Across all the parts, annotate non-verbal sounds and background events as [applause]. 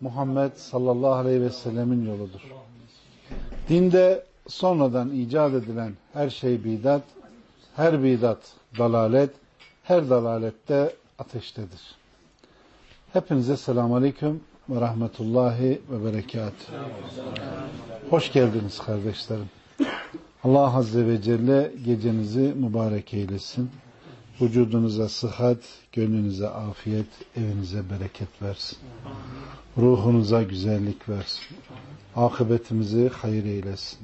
Muhammed sallallahu aleyhi ve sellemin yoludur. Dinde sonradan icat edilen her şey bidat, her bidat dalalet, her dalalette ateştedir. Hepinize selamun aleyküm ve rahmetullahi ve berekat. Hoş geldiniz kardeşlerim. Allah Azze ve Celle gecenizi mübarek eylesin. Vücudunuza sıhhat, gönlünüze afiyet, evinize bereket versin. Ruhunuza güzellik versin. Akıbetimizi hayır eylesin.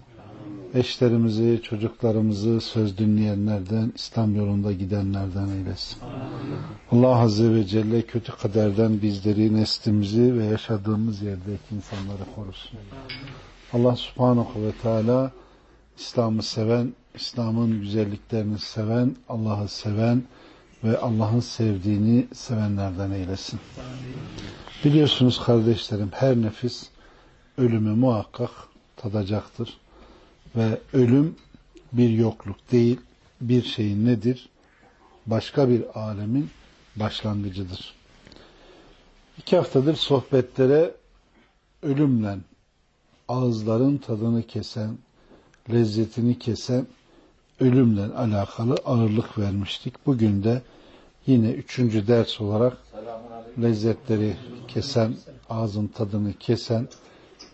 Eşlerimizi, çocuklarımızı söz dinleyenlerden, İslam yolunda gidenlerden eylesin. Allah Azze ve Celle kötü kaderden bizleri, neslimizi ve yaşadığımız yerdeki insanları korusun. Allah Subhanahu ve Teala İslam'ı seven, İslam'ın güzelliklerini seven, Allah'ı seven ve Allah'ın sevdiğini sevenlerden eylesin. Biliyorsunuz kardeşlerim her nefis ölümü muhakkak tadacaktır. Ve ölüm bir yokluk değil, bir şeyin nedir? Başka bir alemin başlangıcıdır. İki haftadır sohbetlere ölümle ağızların tadını kesen, lezzetini kesen ölümle alakalı ağırlık vermiştik. Bugün de yine üçüncü ders olarak lezzetleri kesen, ağzın tadını kesen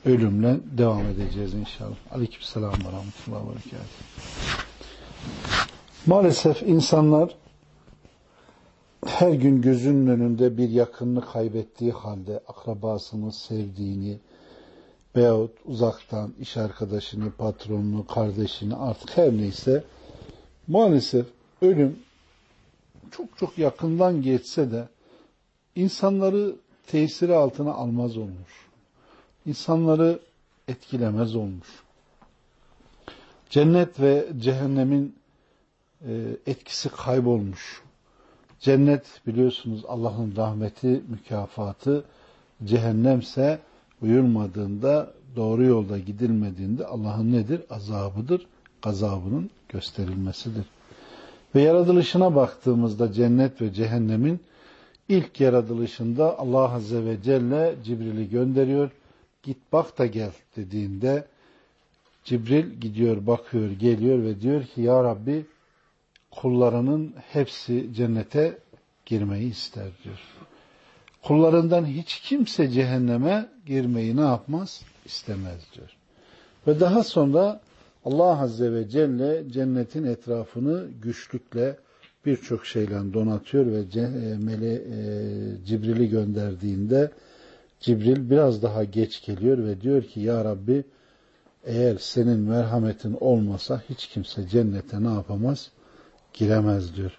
ölümle devam edeceğiz inşallah. Aleyküm selam ve rahmetullahi ve berekatuhu. Maalesef insanlar her gün gözünün önünde bir yakınını kaybettiği halde akrabasını, sevdiğini veyahut uzaktan iş arkadaşını, patronunu, kardeşini artık her neyse maalesef ölüm çok çok yakından geçse de insanları tesiri altına almaz olmuş. İnsanları etkilemez olmuş. Cennet ve cehennemin etkisi kaybolmuş. Cennet biliyorsunuz Allah'ın rahmeti, mükafatı, cehennemse uyulmadığında, doğru yolda gidilmediğinde Allah'ın nedir? Azabıdır, gazabının gösterilmesidir. Ve yaratılışına baktığımızda cennet ve cehennemin ilk yaratılışında Allah Azze ve Celle Cibril'i gönderiyor. Git bak da gel dediğinde Cibril gidiyor, bakıyor, geliyor ve diyor ki Ya Rabbi kullarının hepsi cennete girmeyi ister diyor. Kullarından hiç kimse cehenneme girmeyi ne yapmaz? İstemez diyor. Ve daha sonra Allah Azze ve Celle cennetin etrafını güçlükle birçok şeyle donatıyor ve Mele, e, Cibril'i gönderdiğinde Cibril biraz daha geç geliyor ve diyor ki Ya Rabbi eğer senin merhametin olmasa hiç kimse cennete ne yapamaz? Giremez diyor.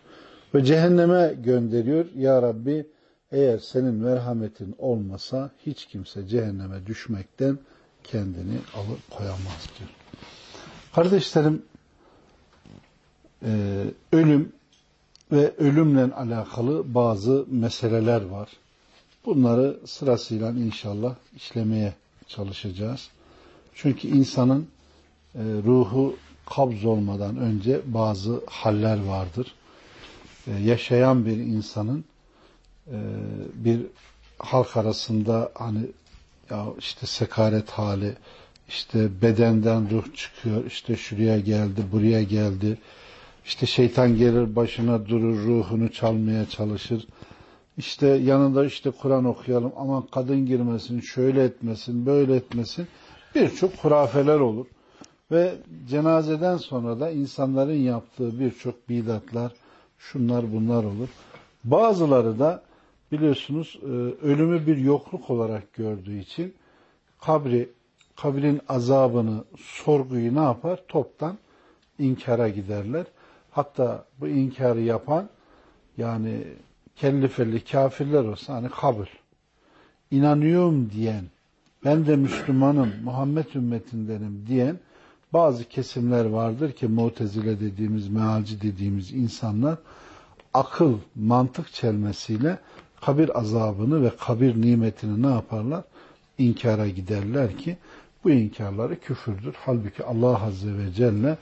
Ve cehenneme gönderiyor. Ya Rabbi eğer senin merhametin olmasa hiç kimse cehenneme düşmekten kendini alıp koyamaz diyor. Kardeşlerim e, ölüm ve ölümle alakalı bazı meseleler var. Bunları sırasıyla inşallah işlemeye çalışacağız. Çünkü insanın e, ruhu kabz olmadan önce bazı haller vardır. E, yaşayan bir insanın e, bir halk arasında hani ya işte sekaret hali, işte bedenden ruh çıkıyor, işte şuraya geldi, buraya geldi, işte şeytan gelir başına durur, ruhunu çalmaya çalışır. İşte yanında işte Kur'an okuyalım, aman kadın girmesin, şöyle etmesin, böyle etmesin. Birçok hurafeler olur. Ve cenazeden sonra da insanların yaptığı birçok bidatlar, şunlar bunlar olur. Bazıları da biliyorsunuz ölümü bir yokluk olarak gördüğü için kabri, kabrin azabını, sorguyu ne yapar? Toptan inkara giderler. Hatta bu inkarı yapan yani kellifelli kafirler olsa hani kabul. inanıyorum diyen ben de Müslümanım, Muhammed ümmetindenim diyen bazı kesimler vardır ki mutezile dediğimiz, mealci dediğimiz insanlar akıl, mantık çelmesiyle kabir azabını ve kabir nimetini ne yaparlar? İnkara giderler ki bu inkarları küfürdür. Halbuki Allah Azze ve Celle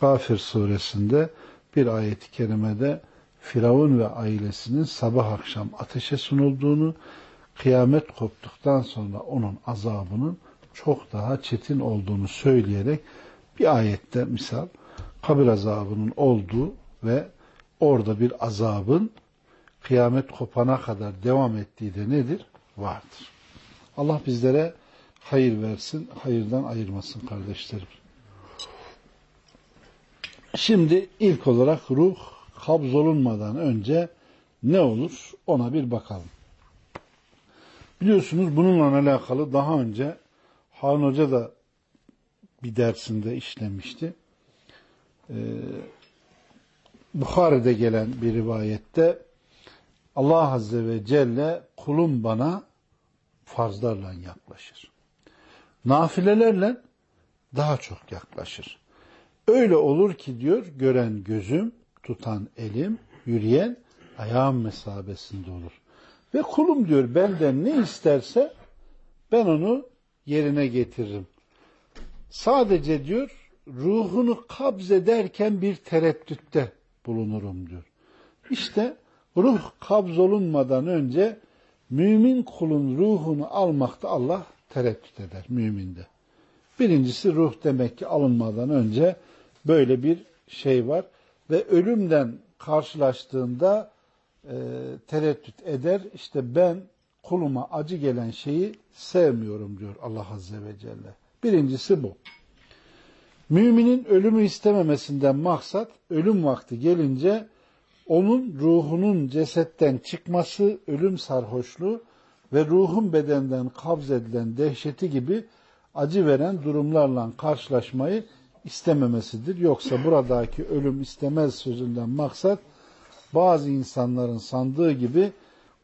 Gafir suresinde bir ayet-i kerimede Firavun ve ailesinin sabah akşam ateşe sunulduğunu, kıyamet koptuktan sonra onun azabının çok daha çetin olduğunu söyleyerek bir ayette misal kabir azabının olduğu ve orada bir azabın kıyamet kopana kadar devam ettiği de nedir? Vardır. Allah bizlere hayır versin, hayırdan ayırmasın kardeşlerim. Şimdi ilk olarak ruh kabzolunmadan önce ne olur ona bir bakalım. Biliyorsunuz bununla alakalı daha önce Harun Hoca da bir dersinde işlemişti. Ee, Bukhari'de gelen bir rivayette Allah Azze ve Celle kulum bana farzlarla yaklaşır. Nafilelerle daha çok yaklaşır. Öyle olur ki diyor gören gözüm, tutan elim, yürüyen ayağım mesabesinde olur. Ve kulum diyor benden ne isterse ben onu yerine getiririm. Sadece diyor ruhunu kabz ederken bir tereddütte bulunurum diyor. İşte ruh kabz olunmadan önce mümin kulun ruhunu almakta Allah tereddüt eder müminde. Birincisi ruh demek ki alınmadan önce böyle bir şey var ve ölümden karşılaştığında e, tereddüt eder. İşte ben kuluma acı gelen şeyi sevmiyorum diyor Allah Azze ve Celle. Birincisi bu. Müminin ölümü istememesinden maksat ölüm vakti gelince onun ruhunun cesetten çıkması, ölüm sarhoşluğu ve ruhun bedenden kabz edilen dehşeti gibi acı veren durumlarla karşılaşmayı istememesidir. Yoksa buradaki ölüm istemez sözünden maksat bazı insanların sandığı gibi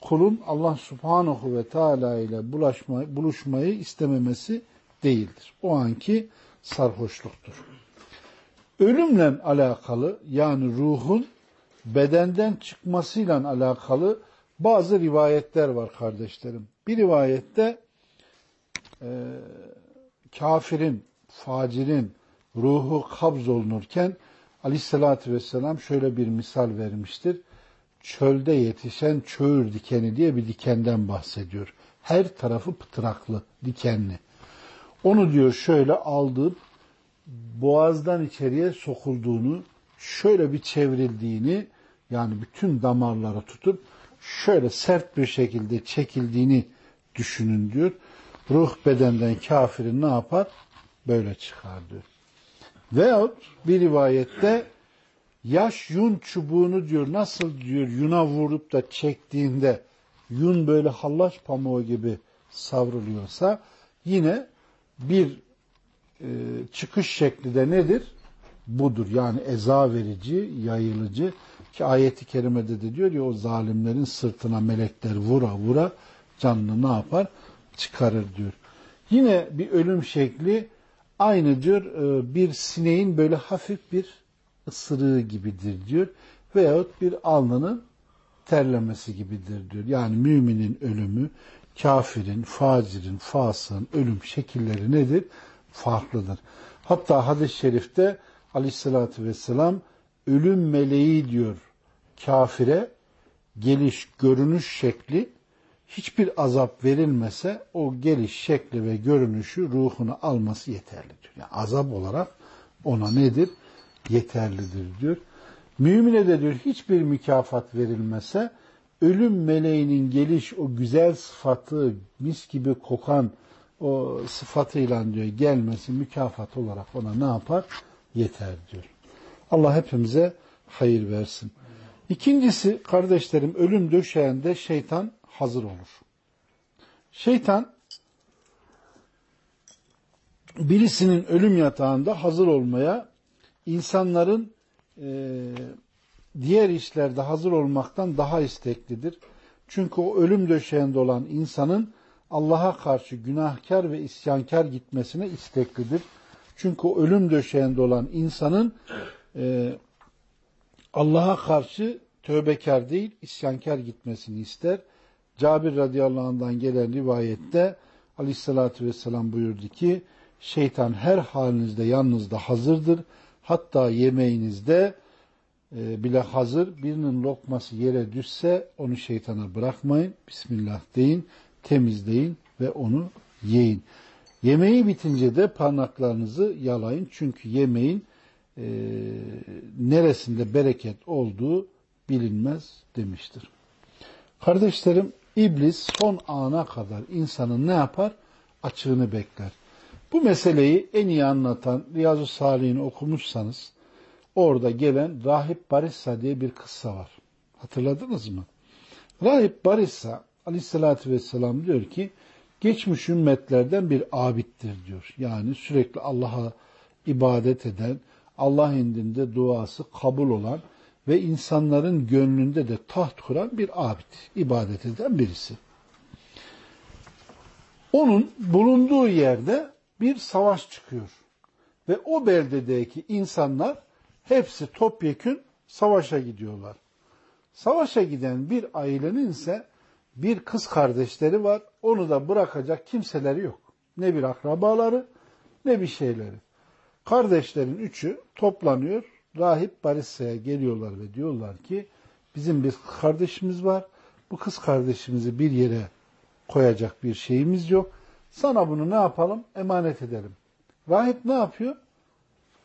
kulun Allah subhanahu ve teala ile bulaşma, buluşmayı istememesi değildir. O anki sarhoşluktur. Ölümle alakalı yani ruhun bedenden çıkmasıyla alakalı bazı rivayetler var kardeşlerim. Bir rivayette e, kafirin, facirin ruhu kabz olunurken aleyhissalatü vesselam şöyle bir misal vermiştir. Çölde yetişen çöğür dikeni diye bir dikenden bahsediyor. Her tarafı pıtıraklı, dikenli. Onu diyor şöyle aldığım boğazdan içeriye sokulduğunu, şöyle bir çevrildiğini, yani bütün damarları tutup şöyle sert bir şekilde çekildiğini düşünün diyor. Ruh bedenden kafirin ne yapar? Böyle çıkar diyor. Veyahut bir rivayette yaş yun çubuğunu diyor nasıl diyor yuna vurup da çektiğinde yun böyle hallaç pamuğu gibi savruluyorsa yine bir e, çıkış şekli de nedir? Budur. Yani eza verici, yayılıcı ki ayeti kerimede de diyor ya o zalimlerin sırtına melekler vura vura canını ne yapar? Çıkarır diyor. Yine bir ölüm şekli aynı diyor e, bir sineğin böyle hafif bir ısırığı gibidir diyor. Veyahut bir alnının terlemesi gibidir diyor. Yani müminin ölümü, kafirin, facirin, fasığın ölüm şekilleri nedir? Farklıdır. Hatta hadis-i şerifte aleyhissalatü vesselam ölüm meleği diyor kafire geliş, görünüş şekli hiçbir azap verilmese o geliş şekli ve görünüşü ruhunu alması yeterlidir. Yani azap olarak ona nedir? Yeterlidir diyor. Mümine de diyor hiçbir mükafat verilmese ölüm meleğinin geliş o güzel sıfatı mis gibi kokan o sıfatıyla diyor gelmesi mükafat olarak ona ne yapar? Yeter diyor. Allah hepimize hayır versin. İkincisi kardeşlerim ölüm döşeğinde şeytan hazır olur. Şeytan birisinin ölüm yatağında hazır olmaya insanların e, diğer işlerde hazır olmaktan daha isteklidir. Çünkü o ölüm döşeğinde olan insanın Allah'a karşı günahkar ve isyankar gitmesine isteklidir. Çünkü o ölüm döşeğinde olan insanın e, Allah'a karşı tövbekar değil, isyankar gitmesini ister. Cabir radıyallahu anh'dan gelen rivayette aleyhissalatü vesselam buyurdu ki, şeytan her halinizde yanınızda hazırdır. Hatta yemeğinizde e, bile hazır. Birinin lokması yere düşse onu şeytana bırakmayın. Bismillah deyin, temizleyin ve onu yiyin. Yemeği bitince de parmaklarınızı yalayın. Çünkü yemeğin e, neresinde bereket olduğu bilinmez demiştir. Kardeşlerim iblis son ana kadar insanın ne yapar? Açığını bekler. Bu meseleyi en iyi anlatan Riyazu Salih'ini okumuşsanız orada gelen Rahip Barissa diye bir kıssa var. Hatırladınız mı? Rahip Barissa aleyhissalatü vesselam diyor ki geçmiş ümmetlerden bir abittir diyor. Yani sürekli Allah'a ibadet eden, Allah indinde duası kabul olan ve insanların gönlünde de taht kuran bir abid, ibadet eden birisi. Onun bulunduğu yerde bir savaş çıkıyor. Ve o beldedeki insanlar hepsi topyekün savaşa gidiyorlar. Savaşa giden bir ailenin ise bir kız kardeşleri var. Onu da bırakacak kimseleri yok. Ne bir akrabaları ne bir şeyleri. Kardeşlerin üçü toplanıyor. Rahip Barissa'ya geliyorlar ve diyorlar ki bizim bir kardeşimiz var. Bu kız kardeşimizi bir yere koyacak bir şeyimiz yok. Sana bunu ne yapalım? Emanet edelim. Rahip ne yapıyor?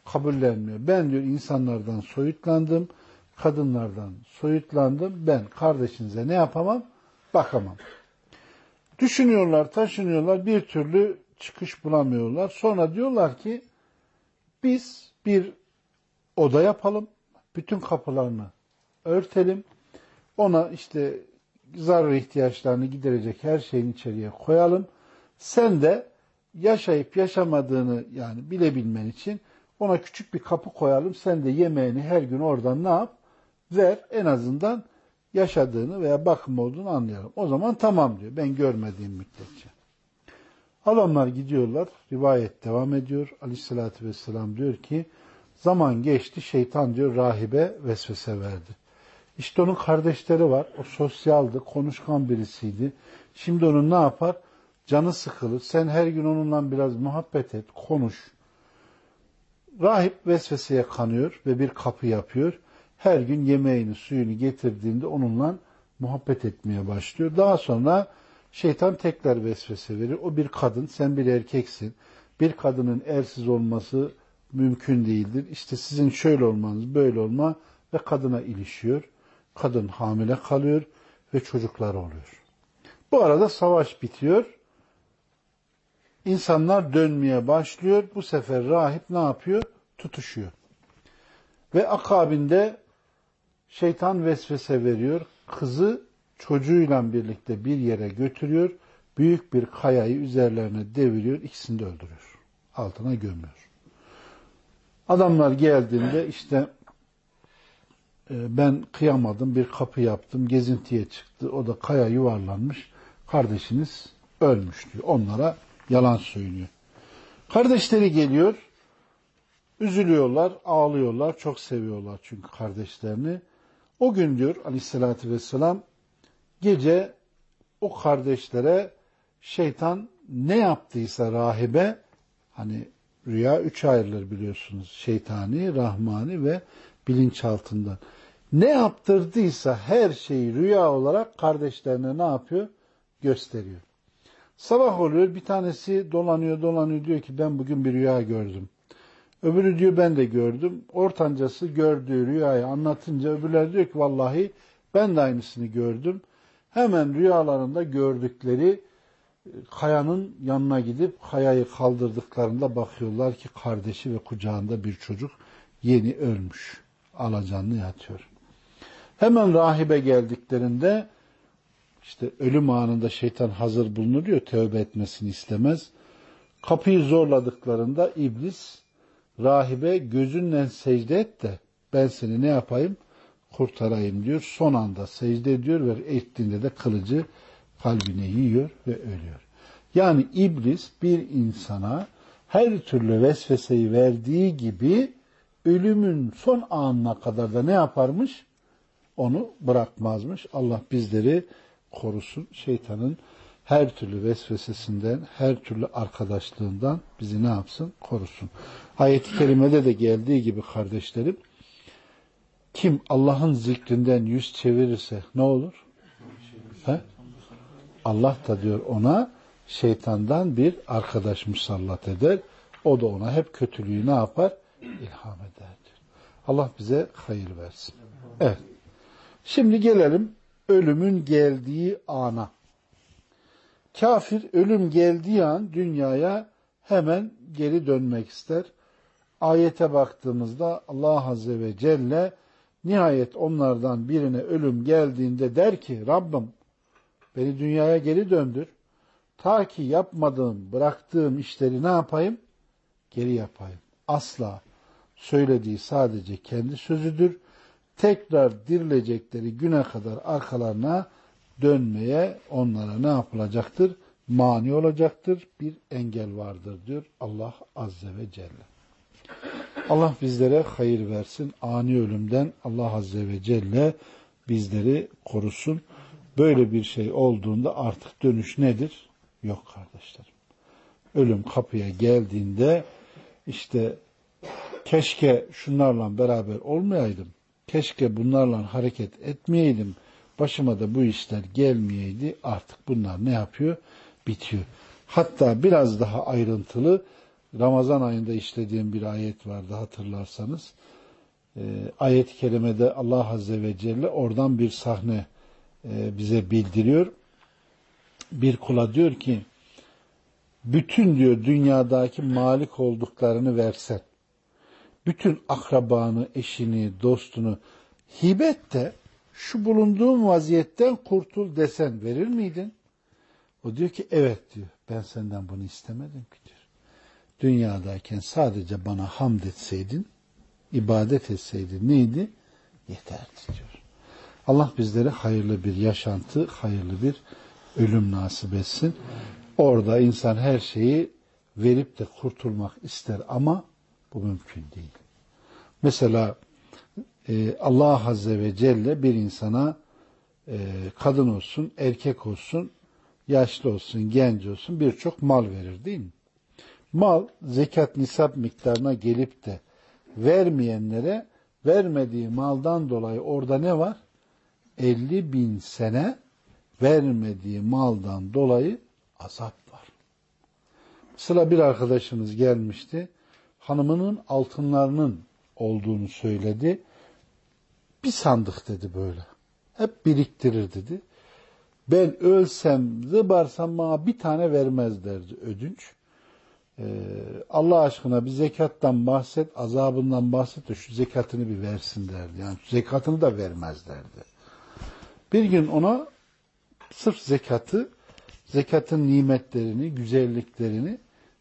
Kabullenmiyor. Ben diyor insanlardan soyutlandım, kadınlardan soyutlandım. Ben kardeşinize ne yapamam? Bakamam. Düşünüyorlar, taşınıyorlar, bir türlü çıkış bulamıyorlar. Sonra diyorlar ki biz bir oda yapalım, bütün kapılarını örtelim. Ona işte zarar ihtiyaçlarını giderecek her şeyin içeriye koyalım. Sen de yaşayıp yaşamadığını yani bilebilmen için ona küçük bir kapı koyalım. Sen de yemeğini her gün oradan ne yap? Ver en azından yaşadığını veya bakım olduğunu anlayalım. O zaman tamam diyor. Ben görmediğim müddetçe. Adamlar gidiyorlar. Rivayet devam ediyor. Aleyhissalatü vesselam diyor ki zaman geçti şeytan diyor rahibe vesvese verdi. İşte onun kardeşleri var. O sosyaldı, konuşkan birisiydi. Şimdi onun ne yapar? Canı sıkılır. Sen her gün onunla biraz muhabbet et, konuş. Rahip vesveseye kanıyor ve bir kapı yapıyor. Her gün yemeğini, suyunu getirdiğinde onunla muhabbet etmeye başlıyor. Daha sonra şeytan tekrar vesvese verir. O bir kadın, sen bir erkeksin. Bir kadının ersiz olması mümkün değildir. İşte sizin şöyle olmanız, böyle olma ve kadına ilişiyor. Kadın hamile kalıyor ve çocuklar oluyor. Bu arada savaş bitiyor İnsanlar dönmeye başlıyor. Bu sefer rahip ne yapıyor? Tutuşuyor. Ve akabinde şeytan vesvese veriyor. Kızı çocuğuyla birlikte bir yere götürüyor. Büyük bir kayayı üzerlerine deviriyor. İkisini de öldürüyor. Altına gömüyor. Adamlar geldiğinde işte e, ben kıyamadım bir kapı yaptım gezintiye çıktı o da kaya yuvarlanmış kardeşiniz ölmüş diyor onlara Yalan söylüyor. Kardeşleri geliyor, üzülüyorlar, ağlıyorlar, çok seviyorlar çünkü kardeşlerini. O gün diyor aleyhissalatü vesselam, gece o kardeşlere şeytan ne yaptıysa rahibe, hani rüya üç ayrılır biliyorsunuz, şeytani, rahmani ve bilinçaltından. Ne yaptırdıysa her şeyi rüya olarak kardeşlerine ne yapıyor? Gösteriyor. Sabah oluyor bir tanesi dolanıyor dolanıyor diyor ki ben bugün bir rüya gördüm. Öbürü diyor ben de gördüm. Ortancası gördüğü rüyayı anlatınca öbürler diyor ki vallahi ben de aynısını gördüm. Hemen rüyalarında gördükleri e, kayanın yanına gidip kayayı kaldırdıklarında bakıyorlar ki kardeşi ve kucağında bir çocuk yeni ölmüş. Alacanlı yatıyor. Hemen rahibe geldiklerinde işte ölüm anında şeytan hazır bulunuyor, tövbe etmesini istemez. Kapıyı zorladıklarında iblis rahibe gözünle secde et de ben seni ne yapayım? Kurtarayım diyor. Son anda secde ediyor ve ettiğinde de kılıcı kalbine yiyor ve ölüyor. Yani iblis bir insana her türlü vesveseyi verdiği gibi ölümün son anına kadar da ne yaparmış? Onu bırakmazmış. Allah bizleri korusun. Şeytanın her türlü vesvesesinden, her türlü arkadaşlığından bizi ne yapsın? Korusun. Ayet-i kerimede de geldiği gibi kardeşlerim, kim Allah'ın zikrinden yüz çevirirse ne olur? He? Allah da diyor ona şeytandan bir arkadaş musallat eder. O da ona hep kötülüğü ne yapar? İlham eder diyor. Allah bize hayır versin. Evet. Şimdi gelelim ölümün geldiği ana. Kafir ölüm geldiği an dünyaya hemen geri dönmek ister. Ayete baktığımızda Allah Azze ve Celle nihayet onlardan birine ölüm geldiğinde der ki Rabbim beni dünyaya geri döndür. Ta ki yapmadığım, bıraktığım işleri ne yapayım? Geri yapayım. Asla söylediği sadece kendi sözüdür. Tekrar dirilecekleri güne kadar arkalarına dönmeye onlara ne yapılacaktır? Mani olacaktır. Bir engel vardır diyor Allah Azze ve Celle. Allah bizlere hayır versin. Ani ölümden Allah Azze ve Celle bizleri korusun. Böyle bir şey olduğunda artık dönüş nedir? Yok kardeşlerim. Ölüm kapıya geldiğinde işte keşke şunlarla beraber olmayaydım. Keşke bunlarla hareket etmeyeydim başıma da bu işler gelmeyeydi artık bunlar ne yapıyor? Bitiyor. Hatta biraz daha ayrıntılı Ramazan ayında işlediğim bir ayet vardı hatırlarsanız. E, ayet-i kerimede Allah Azze ve Celle oradan bir sahne e, bize bildiriyor. Bir kula diyor ki bütün diyor dünyadaki malik olduklarını versen, bütün akrabanı, eşini, dostunu hibet de şu bulunduğum vaziyetten kurtul desen verir miydin? O diyor ki evet diyor. Ben senden bunu istemedim ki diyor. Dünyadayken sadece bana hamd etseydin, ibadet etseydin neydi? Yeterdi diyor. Allah bizlere hayırlı bir yaşantı, hayırlı bir ölüm nasip etsin. Orada insan her şeyi verip de kurtulmak ister ama bu mümkün değil. Mesela e, Allah Azze ve Celle bir insana e, kadın olsun, erkek olsun, yaşlı olsun, genç olsun birçok mal verir değil mi? Mal zekat nisap miktarına gelip de vermeyenlere vermediği maldan dolayı orada ne var? 50 bin sene vermediği maldan dolayı azap var. Sıra bir arkadaşımız gelmişti. Hanımının altınlarının olduğunu söyledi. Bir sandık dedi böyle. Hep biriktirir dedi. Ben ölsem, zıbarsam bana bir tane vermez derdi ödünç. Ee, Allah aşkına bir zekattan bahset, azabından bahset de şu zekatını bir versin derdi. Yani zekatını da vermez derdi. Bir gün ona sırf zekatı, zekatın nimetlerini, güzelliklerini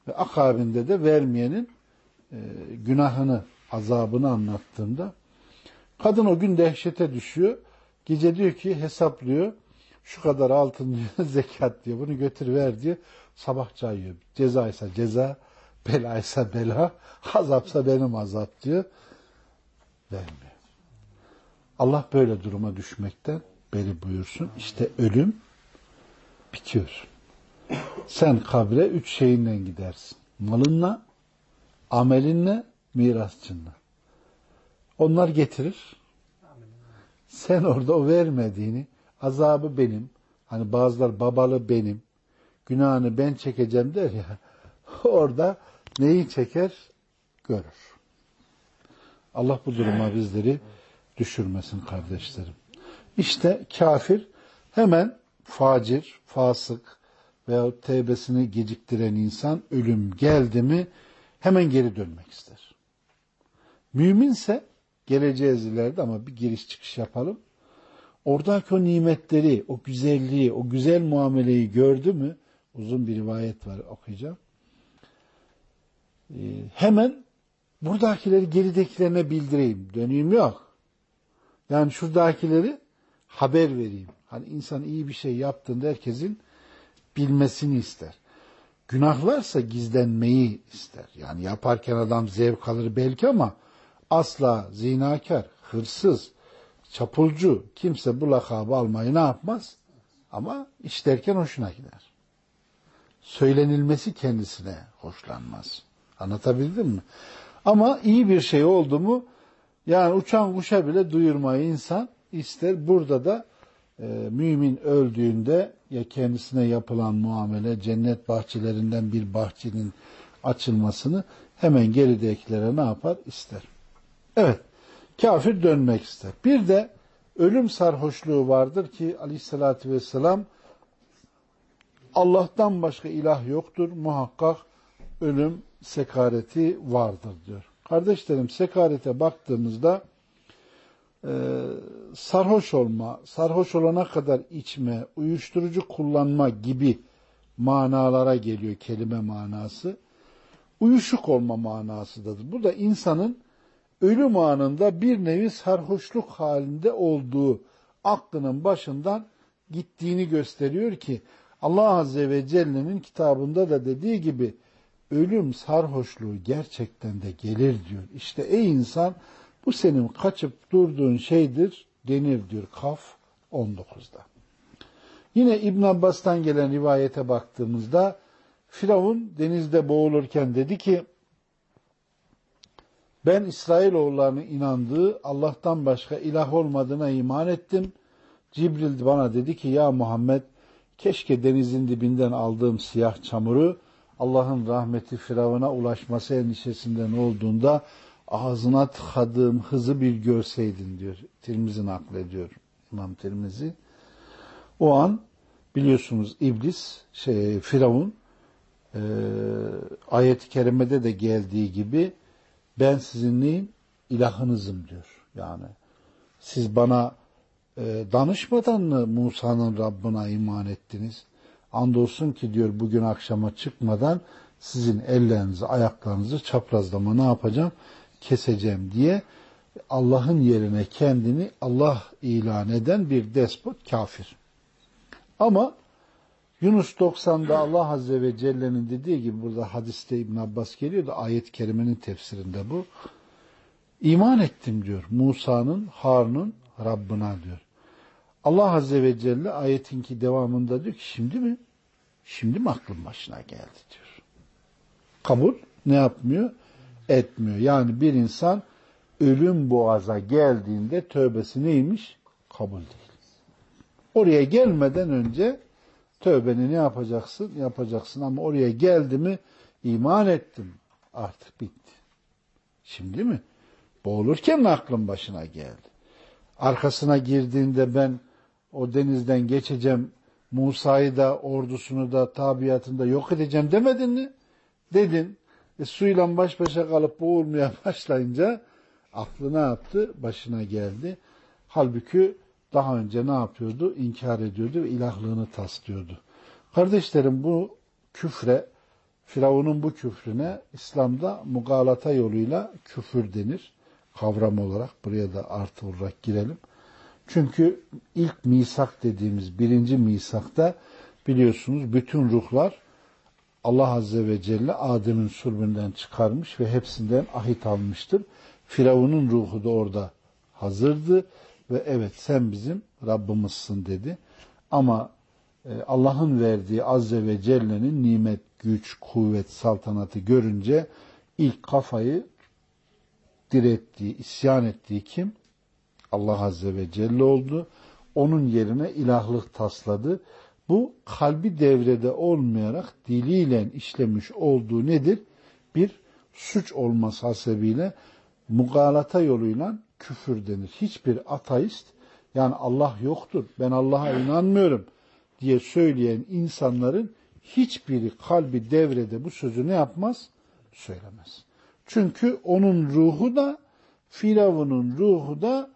ve akabinde de vermeyenin e, günahını, azabını anlattığımda Kadın o gün dehşete düşüyor. Gece diyor ki hesaplıyor. Şu kadar altın diyor, [laughs] zekat diyor. Bunu götür ver diyor. Sabah çayıyor. Cezaysa ceza, belaysa bela, azapsa benim azap diyor. Vermiyor. Allah böyle duruma düşmekten beri buyursun. İşte ölüm bitiyor. Sen kabre üç şeyinle gidersin. Malınla, amelinle, mirasçınla. Onlar getirir. Sen orada o vermediğini, azabı benim, hani bazılar babalı benim, günahını ben çekeceğim der ya, [laughs] orada neyi çeker? Görür. Allah bu duruma bizleri düşürmesin kardeşlerim. İşte kafir hemen facir, fasık veya tevbesini geciktiren insan ölüm geldi mi hemen geri dönmek ister. Müminse Geleceğiz ileride ama bir giriş çıkış yapalım. Oradaki o nimetleri, o güzelliği, o güzel muameleyi gördü mü? Uzun bir rivayet var okuyacağım. Ee, hemen buradakileri geridekilerine bildireyim. Döneyim yok. Yani şuradakileri haber vereyim. Hani insan iyi bir şey yaptığında herkesin bilmesini ister. Günahlarsa gizlenmeyi ister. Yani yaparken adam zevk alır belki ama asla zinakar, hırsız, çapulcu kimse bu lakabı almayı ne yapmaz? Ama işlerken hoşuna gider. Söylenilmesi kendisine hoşlanmaz. Anlatabildim mi? Ama iyi bir şey oldu mu yani uçan kuşa bile duyurmayı insan ister. Burada da e, mümin öldüğünde ya kendisine yapılan muamele cennet bahçelerinden bir bahçenin açılmasını hemen geridekilere ne yapar? ister. Evet. Kafir dönmek ister. Bir de ölüm sarhoşluğu vardır ki aleyhissalatü vesselam Allah'tan başka ilah yoktur. Muhakkak ölüm sekareti vardır diyor. Kardeşlerim sekarete baktığımızda e, sarhoş olma, sarhoş olana kadar içme, uyuşturucu kullanma gibi manalara geliyor kelime manası. Uyuşuk olma manasıdır. Bu da insanın ölüm anında bir nevi sarhoşluk halinde olduğu aklının başından gittiğini gösteriyor ki Allah Azze ve Celle'nin kitabında da dediği gibi ölüm sarhoşluğu gerçekten de gelir diyor. İşte ey insan bu senin kaçıp durduğun şeydir denir diyor Kaf 19'da. Yine İbn Abbas'tan gelen rivayete baktığımızda Firavun denizde boğulurken dedi ki ben İsrailoğullarının inandığı Allah'tan başka ilah olmadığına iman ettim. Cibril bana dedi ki ya Muhammed keşke denizin dibinden aldığım siyah çamuru Allah'ın rahmeti Firavun'a ulaşması endişesinden olduğunda ağzına tıkadığım hızı bir görseydin diyor. Tirmizi naklediyor İmam Tirmizi. O an biliyorsunuz iblis, şey, Firavun e, ayet-i kerimede de geldiği gibi ben sizin neyin? İlahınızım diyor. Yani siz bana danışmadan mı Musa'nın Rabbına iman ettiniz? Andolsun ki diyor bugün akşama çıkmadan sizin ellerinizi, ayaklarınızı çaprazlama ne yapacağım? Keseceğim diye Allah'ın yerine kendini Allah ilan eden bir despot kafir. Ama Yunus 90'da Allah Azze ve Celle'nin dediği gibi burada hadiste İbn Abbas geliyor da ayet-i kerimenin tefsirinde bu. İman ettim diyor Musa'nın, Harun'un Rabbına diyor. Allah Azze ve Celle ayetinki devamında diyor ki şimdi mi? Şimdi mi aklın başına geldi diyor. Kabul ne yapmıyor? Etmiyor. Yani bir insan ölüm boğaza geldiğinde tövbesi neymiş? Kabul değil. Oraya gelmeden önce tövbeni ne yapacaksın? Yapacaksın ama oraya geldi mi iman ettim. Artık bitti. Şimdi mi? Boğulurken mi aklın başına geldi? Arkasına girdiğinde ben o denizden geçeceğim, Musa'yı da ordusunu da tabiatında yok edeceğim demedin mi? Dedin. E, suyla baş başa kalıp boğulmaya [laughs] başlayınca aklı ne yaptı? Başına geldi. Halbuki daha önce ne yapıyordu? İnkar ediyordu ve ilahlığını taslıyordu. Kardeşlerim bu küfre, Firavun'un bu küfrüne İslam'da mugalata yoluyla küfür denir. Kavram olarak buraya da artı olarak girelim. Çünkü ilk misak dediğimiz birinci misakta biliyorsunuz bütün ruhlar Allah Azze ve Celle Adem'in sulbünden çıkarmış ve hepsinden ahit almıştır. Firavun'un ruhu da orada hazırdı ve evet sen bizim Rabbimizsin dedi. Ama e, Allah'ın verdiği Azze ve Celle'nin nimet, güç, kuvvet, saltanatı görünce ilk kafayı direttiği, isyan ettiği kim? Allah Azze ve Celle oldu. Onun yerine ilahlık tasladı. Bu kalbi devrede olmayarak diliyle işlemiş olduğu nedir? Bir suç olması hasebiyle mugalata yoluyla küfür denir. Hiçbir ateist yani Allah yoktur, ben Allah'a inanmıyorum diye söyleyen insanların hiçbiri kalbi devrede bu sözü ne yapmaz? Söylemez. Çünkü onun ruhu da Firavun'un ruhu da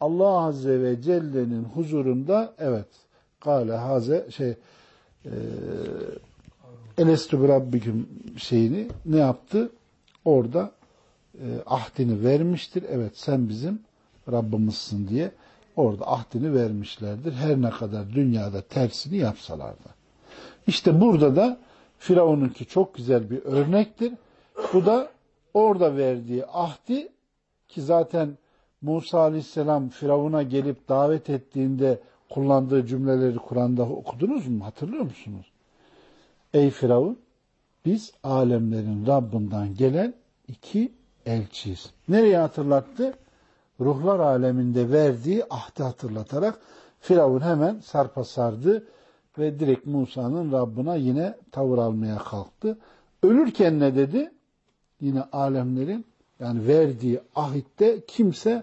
Allah Azze ve Celle'nin huzurunda evet Kale haze şey e, Elestü Rabbiküm şeyini ne yaptı? Orada e, ahdini vermiştir. Evet sen bizim Rabbimizsin diye orada ahdini vermişlerdir. Her ne kadar dünyada tersini yapsalar da. İşte burada da Firavun'unki çok güzel bir örnektir. Bu da orada verdiği ahdi ki zaten Musa Aleyhisselam Firavun'a gelip davet ettiğinde kullandığı cümleleri Kur'an'da okudunuz mu? Hatırlıyor musunuz? Ey Firavun biz alemlerin Rabbinden gelen iki elçiyiz. Nereye hatırlattı? Ruhlar aleminde verdiği ahdi hatırlatarak Firavun hemen sarpa sardı ve direkt Musa'nın Rabbına yine tavır almaya kalktı. Ölürken ne dedi? Yine alemlerin yani verdiği ahitte kimse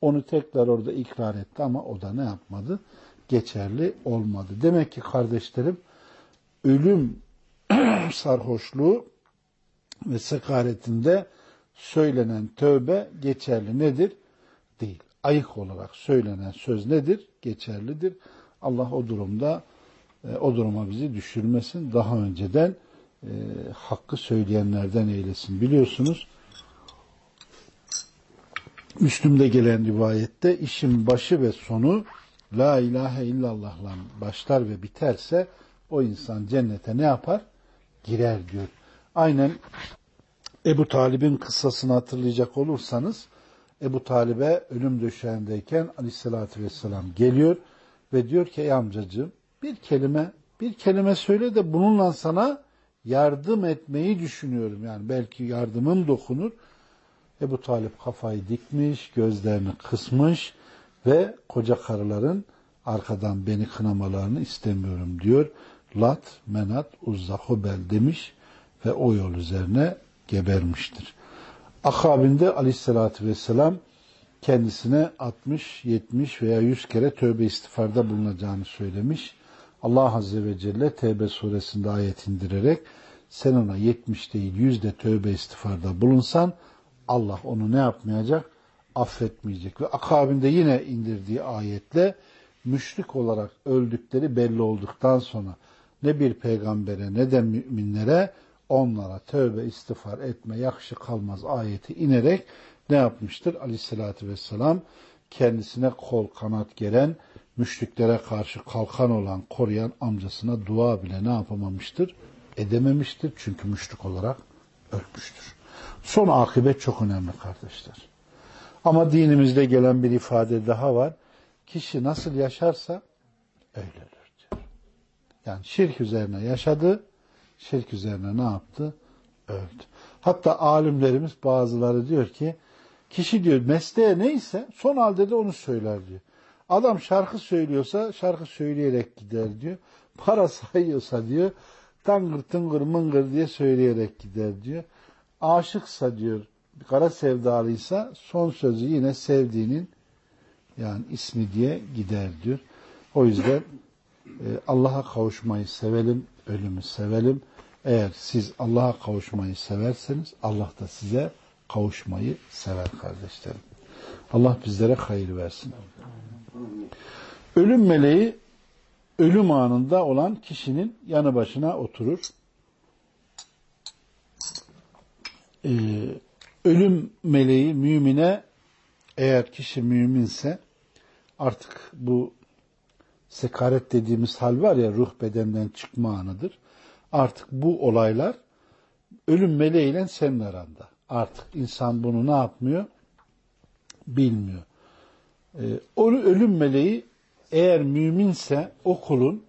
onu tekrar orada ikrar etti ama o da ne yapmadı? Geçerli olmadı. Demek ki kardeşlerim ölüm [clears throat] sarhoşluğu ve sekaretinde söylenen tövbe geçerli nedir? Değil. Ayık olarak söylenen söz nedir? Geçerlidir. Allah o durumda e, o duruma bizi düşürmesin. Daha önceden e, hakkı söyleyenlerden eylesin. Biliyorsunuz Müslüm'de gelen rivayette işin başı ve sonu La ilahe illallah'la başlar ve biterse o insan cennete ne yapar? Girer diyor. Aynen Ebu Talib'in kıssasını hatırlayacak olursanız Ebu Talib'e ölüm döşeğindeyken aleyhissalatü vesselam geliyor ve diyor ki ey amcacığım bir kelime bir kelime söyle de bununla sana yardım etmeyi düşünüyorum. Yani belki yardımım dokunur. Ebu Talip kafayı dikmiş, gözlerini kısmış ve koca karıların arkadan beni kınamalarını istemiyorum diyor. Lat, Menat, Uzza, Hubel demiş ve o yol üzerine gebermiştir. Akabinde aleyhissalatü vesselam kendisine 60, 70 veya 100 kere tövbe istiğfarda bulunacağını söylemiş. Allah Azze ve Celle Tevbe suresinde ayet indirerek sen ona 70 değil 100 de tövbe istiğfarda bulunsan Allah onu ne yapmayacak? Affetmeyecek. Ve akabinde yine indirdiği ayetle müşrik olarak öldükleri belli olduktan sonra ne bir peygambere ne de müminlere onlara tövbe istiğfar etme yakışı kalmaz ayeti inerek ne yapmıştır? Aleyhissalatü vesselam kendisine kol kanat geren, müşriklere karşı kalkan olan, koruyan amcasına dua bile ne yapamamıştır? Edememiştir. Çünkü müşrik olarak ölmüştür. Son akıbet çok önemli kardeşler. Ama dinimizde gelen bir ifade daha var. Kişi nasıl yaşarsa öyle ölür diyor. Yani şirk üzerine yaşadı, şirk üzerine ne yaptı? Öldü. Hatta alimlerimiz bazıları diyor ki kişi diyor mesleğe neyse son halde de onu söyler diyor. Adam şarkı söylüyorsa şarkı söyleyerek gider diyor. Para sayıyorsa diyor tangır tıngır mıngır diye söyleyerek gider diyor. Aşıksa diyor kara sevdalıysa son sözü yine sevdiğinin yani ismi diye gider diyor. O yüzden e, Allah'a kavuşmayı sevelim, ölümü sevelim. Eğer siz Allah'a kavuşmayı severseniz Allah da size kavuşmayı sever kardeşlerim. Allah bizlere hayır versin. Ölüm meleği ölüm anında olan kişinin yanı başına oturur. Ee, ölüm meleği mümine eğer kişi müminse artık bu sekaret dediğimiz hal var ya ruh bedenden çıkma anıdır. Artık bu olaylar ölüm meleğiyle senin aranda. Artık insan bunu ne yapmıyor? Bilmiyor. Ee, o ölüm meleği eğer müminse o kulun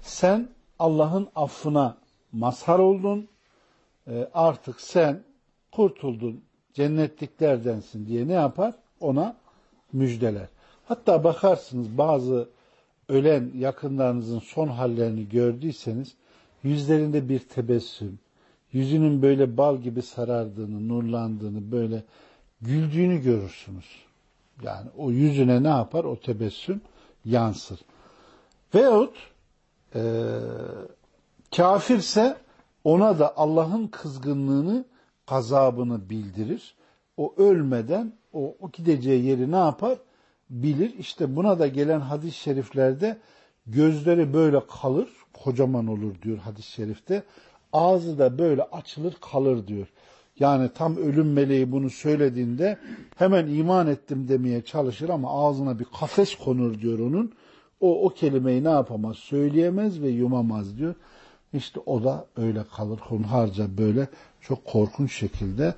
sen Allah'ın affına mazhar oldun, e, artık sen kurtuldun, cennetliklerdensin diye ne yapar? Ona müjdeler. Hatta bakarsınız bazı ölen yakınlarınızın son hallerini gördüyseniz yüzlerinde bir tebessüm, yüzünün böyle bal gibi sarardığını, nurlandığını, böyle güldüğünü görürsünüz. Yani o yüzüne ne yapar? O tebessüm yansır. Veyahut e, kafirse ona da Allah'ın kızgınlığını, gazabını bildirir. O ölmeden o, o gideceği yeri ne yapar? Bilir. İşte buna da gelen hadis-i şeriflerde gözleri böyle kalır, kocaman olur diyor hadis-i şerifte. Ağzı da böyle açılır kalır diyor. Yani tam ölüm meleği bunu söylediğinde hemen iman ettim demeye çalışır ama ağzına bir kafes konur diyor onun. O, o kelimeyi ne yapamaz? Söyleyemez ve yumamaz diyor. İşte o da öyle kalır. Hunharca böyle çok korkunç şekilde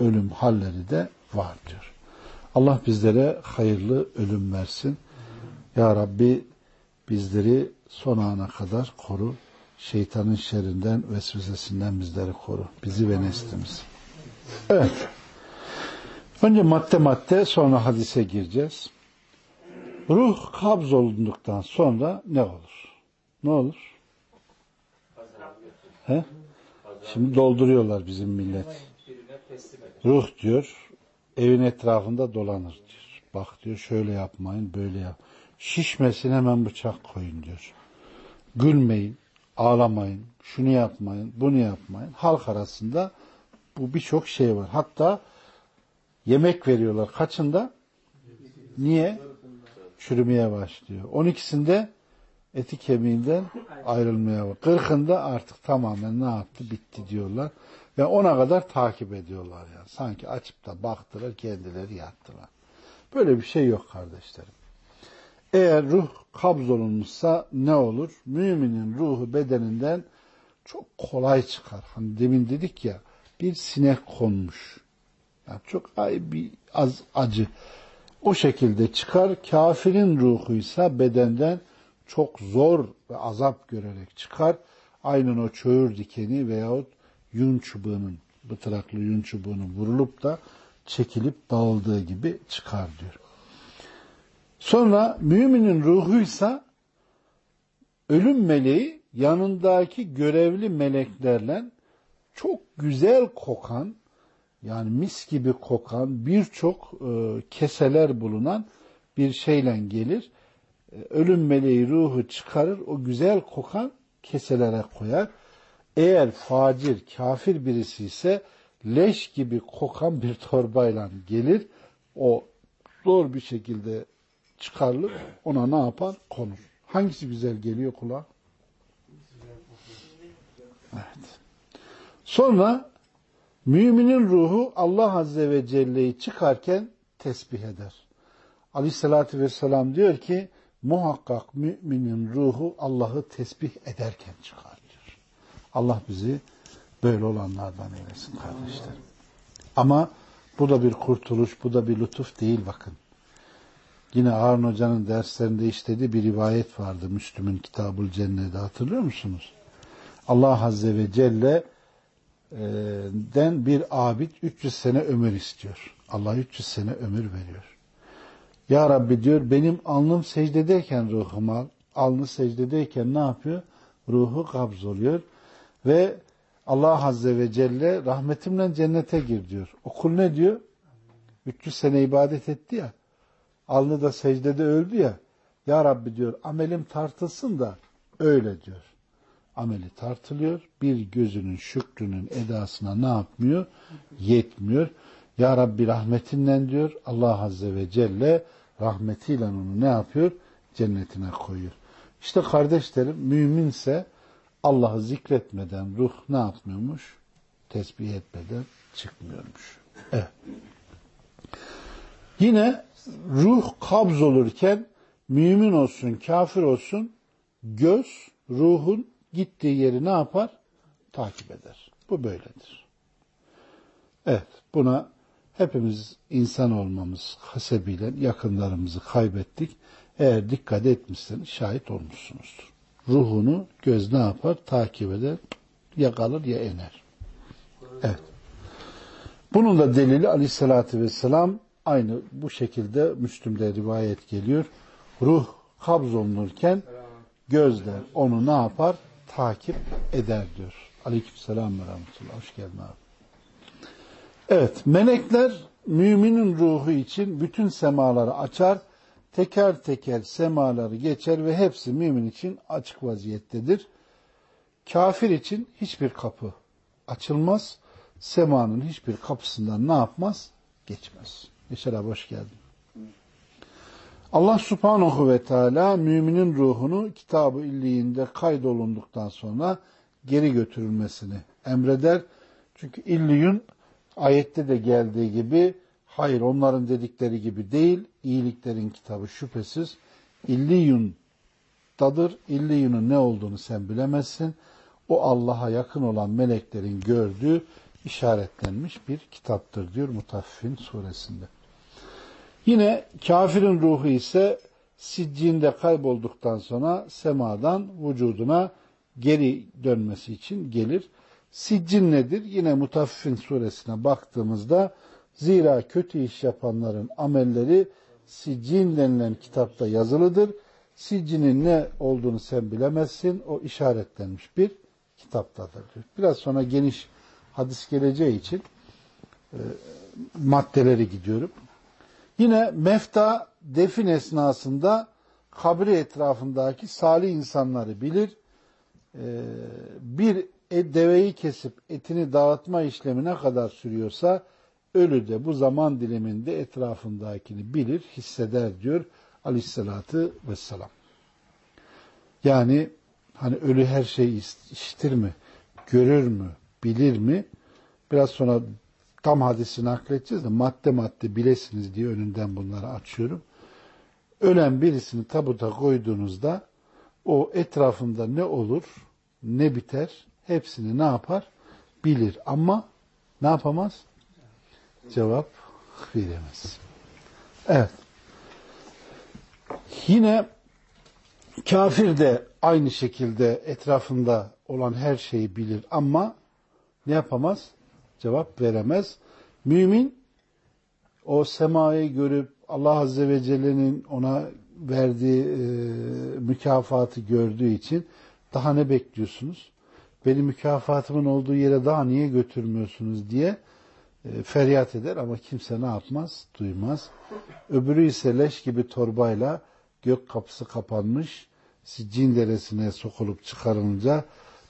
ölüm halleri de var diyor. Allah bizlere hayırlı ölüm versin. Ya Rabbi bizleri son ana kadar koru. Şeytanın şerrinden, vesvesesinden bizleri koru. Bizi ve neslimizi. Evet. Önce madde madde sonra hadise gireceğiz. Ruh kabz olunduktan sonra ne olur? Ne olur? He? Şimdi dolduruyorlar bizim millet. Ruh diyor, evin etrafında dolanır diyor. Bak diyor şöyle yapmayın, böyle yap. Şişmesin hemen bıçak koyun diyor. Gülmeyin, ağlamayın, şunu yapmayın, bunu yapmayın. Halk arasında bu birçok şey var. Hatta yemek veriyorlar. Kaçında? Niye? Çürümeye başlıyor. 12'sinde eti kemiğinden ayrılmaya var. 40'ında artık tamamen ne yaptı? Bitti diyorlar. Ve ona kadar takip ediyorlar yani. Sanki açıp da baktılar kendileri yattılar. Böyle bir şey yok kardeşlerim. Eğer ruh kabz olunmuşsa ne olur? Müminin ruhu bedeninden çok kolay çıkar. Hani demin dedik ya bir sinek konmuş. Yani çok ay bir az acı. O şekilde çıkar. Kafirin ruhuysa bedenden çok zor ve azap görerek çıkar. Aynen o çöğür dikeni veyahut yün çubuğunun, bıtıraklı yün çubuğunun vurulup da çekilip dağıldığı gibi çıkar diyor. Sonra müminin ruhuysa ölüm meleği yanındaki görevli meleklerle çok güzel kokan yani mis gibi kokan birçok e, keseler bulunan bir şeyle gelir. Ölüm meleği ruhu çıkarır o güzel kokan keselere koyar. Eğer facir, kafir birisi ise leş gibi kokan bir torbayla gelir. O zor bir şekilde çıkarılır. Ona ne yapar? Konur. Hangisi güzel geliyor kulağa? Evet. Sonra müminin ruhu Allah Azze ve Celle'yi çıkarken tesbih eder. Aleyhissalatü Vesselam diyor ki muhakkak müminin ruhu Allah'ı tesbih ederken çıkar diyor. Allah bizi böyle olanlardan eylesin kardeşler. Ama bu da bir kurtuluş, bu da bir lütuf değil bakın. Yine Harun Hoca'nın derslerinde işlediği bir rivayet vardı Müslüm'ün Kitabul Cennet'de hatırlıyor musunuz? Allah Azze ve Celle den bir abid 300 sene ömür istiyor. Allah 300 sene ömür veriyor. Ya Rabbi diyor benim alnım secdedeyken ruhumu al. Alnı secdedeyken ne yapıyor? Ruhu kabz oluyor. Ve Allah Azze ve Celle rahmetimle cennete gir diyor. Okul ne diyor? 300 sene ibadet etti ya. Alnı da secdede öldü ya. Ya Rabbi diyor amelim tartılsın da öyle diyor. Ameli tartılıyor. Bir gözünün şükrünün edasına ne yapmıyor? Yetmiyor. Ya Rabbi rahmetinden diyor Allah Azze ve Celle rahmetiyle onu ne yapıyor? Cennetine koyuyor. İşte kardeşlerim müminse Allah'ı zikretmeden ruh ne yapmıyormuş? Tesbih etmeden çıkmıyormuş. Evet. Yine ruh kabz olurken mümin olsun, kafir olsun göz ruhun gittiği yeri ne yapar? Takip eder. Bu böyledir. Evet, buna hepimiz insan olmamız hasebiyle yakınlarımızı kaybettik. Eğer dikkat etmişseniz şahit olmuşsunuzdur. Ruhunu göz ne yapar? Takip eder. Ya kalır ya iner. Evet. Bunun da delili aleyhissalatü vesselam aynı bu şekilde Müslüm'de rivayet geliyor. Ruh kabz olunurken gözler onu ne yapar? Takip eder diyor. Aleykümselam ve rahmetullah. Hoş geldin abi. Evet, melekler müminin ruhu için bütün semaları açar, teker teker semaları geçer ve hepsi mümin için açık vaziyettedir. Kafir için hiçbir kapı açılmaz, semanın hiçbir kapısından ne yapmaz? Geçmez. Abi hoş geldin. Allah subhanahu ve teala müminin ruhunu kitabı illiğinde kaydolunduktan sonra geri götürülmesini emreder. Çünkü illiyun ayette de geldiği gibi hayır onların dedikleri gibi değil iyiliklerin kitabı şüphesiz illiyundadır. İlliyunun ne olduğunu sen bilemezsin. o Allah'a yakın olan meleklerin gördüğü işaretlenmiş bir kitaptır diyor Mutaffifin suresinde. Yine kafirin ruhu ise siccinde kaybolduktan sonra semadan vücuduna geri dönmesi için gelir. Siccin nedir? Yine Mutaffifin suresine baktığımızda zira kötü iş yapanların amelleri siccin denilen kitapta yazılıdır. Siccinin ne olduğunu sen bilemezsin. O işaretlenmiş bir kitaptadır. Biraz sonra geniş hadis geleceği için e, maddeleri gidiyorum. Yine mefta defin esnasında kabri etrafındaki salih insanları bilir. E, bir e, deveyi kesip etini dağıtma işlemi ne kadar sürüyorsa ölü de bu zaman diliminde etrafındakini bilir, hisseder diyor aleyhissalatü vesselam. Yani hani ölü her şeyi işitir mi, görür mü, bilir mi? Biraz sonra tam hadisi nakledeceğiz de madde madde bilesiniz diye önünden bunları açıyorum. Ölen birisini tabuta koyduğunuzda o etrafında ne olur, ne biter hepsini ne yapar? Bilir ama ne yapamaz? Cevap veremez. Evet. Yine kafir de aynı şekilde etrafında olan her şeyi bilir ama ne yapamaz? Cevap veremez. Mümin o semayı görüp Allah Azze ve Celle'nin ona verdiği e, mükafatı gördüğü için daha ne bekliyorsunuz? Beni mükafatımın olduğu yere daha niye götürmüyorsunuz diye e, feryat eder ama kimse ne yapmaz? Duymaz. Öbürü ise leş gibi torbayla gök kapısı kapanmış, Siccin deresine sokulup çıkarılınca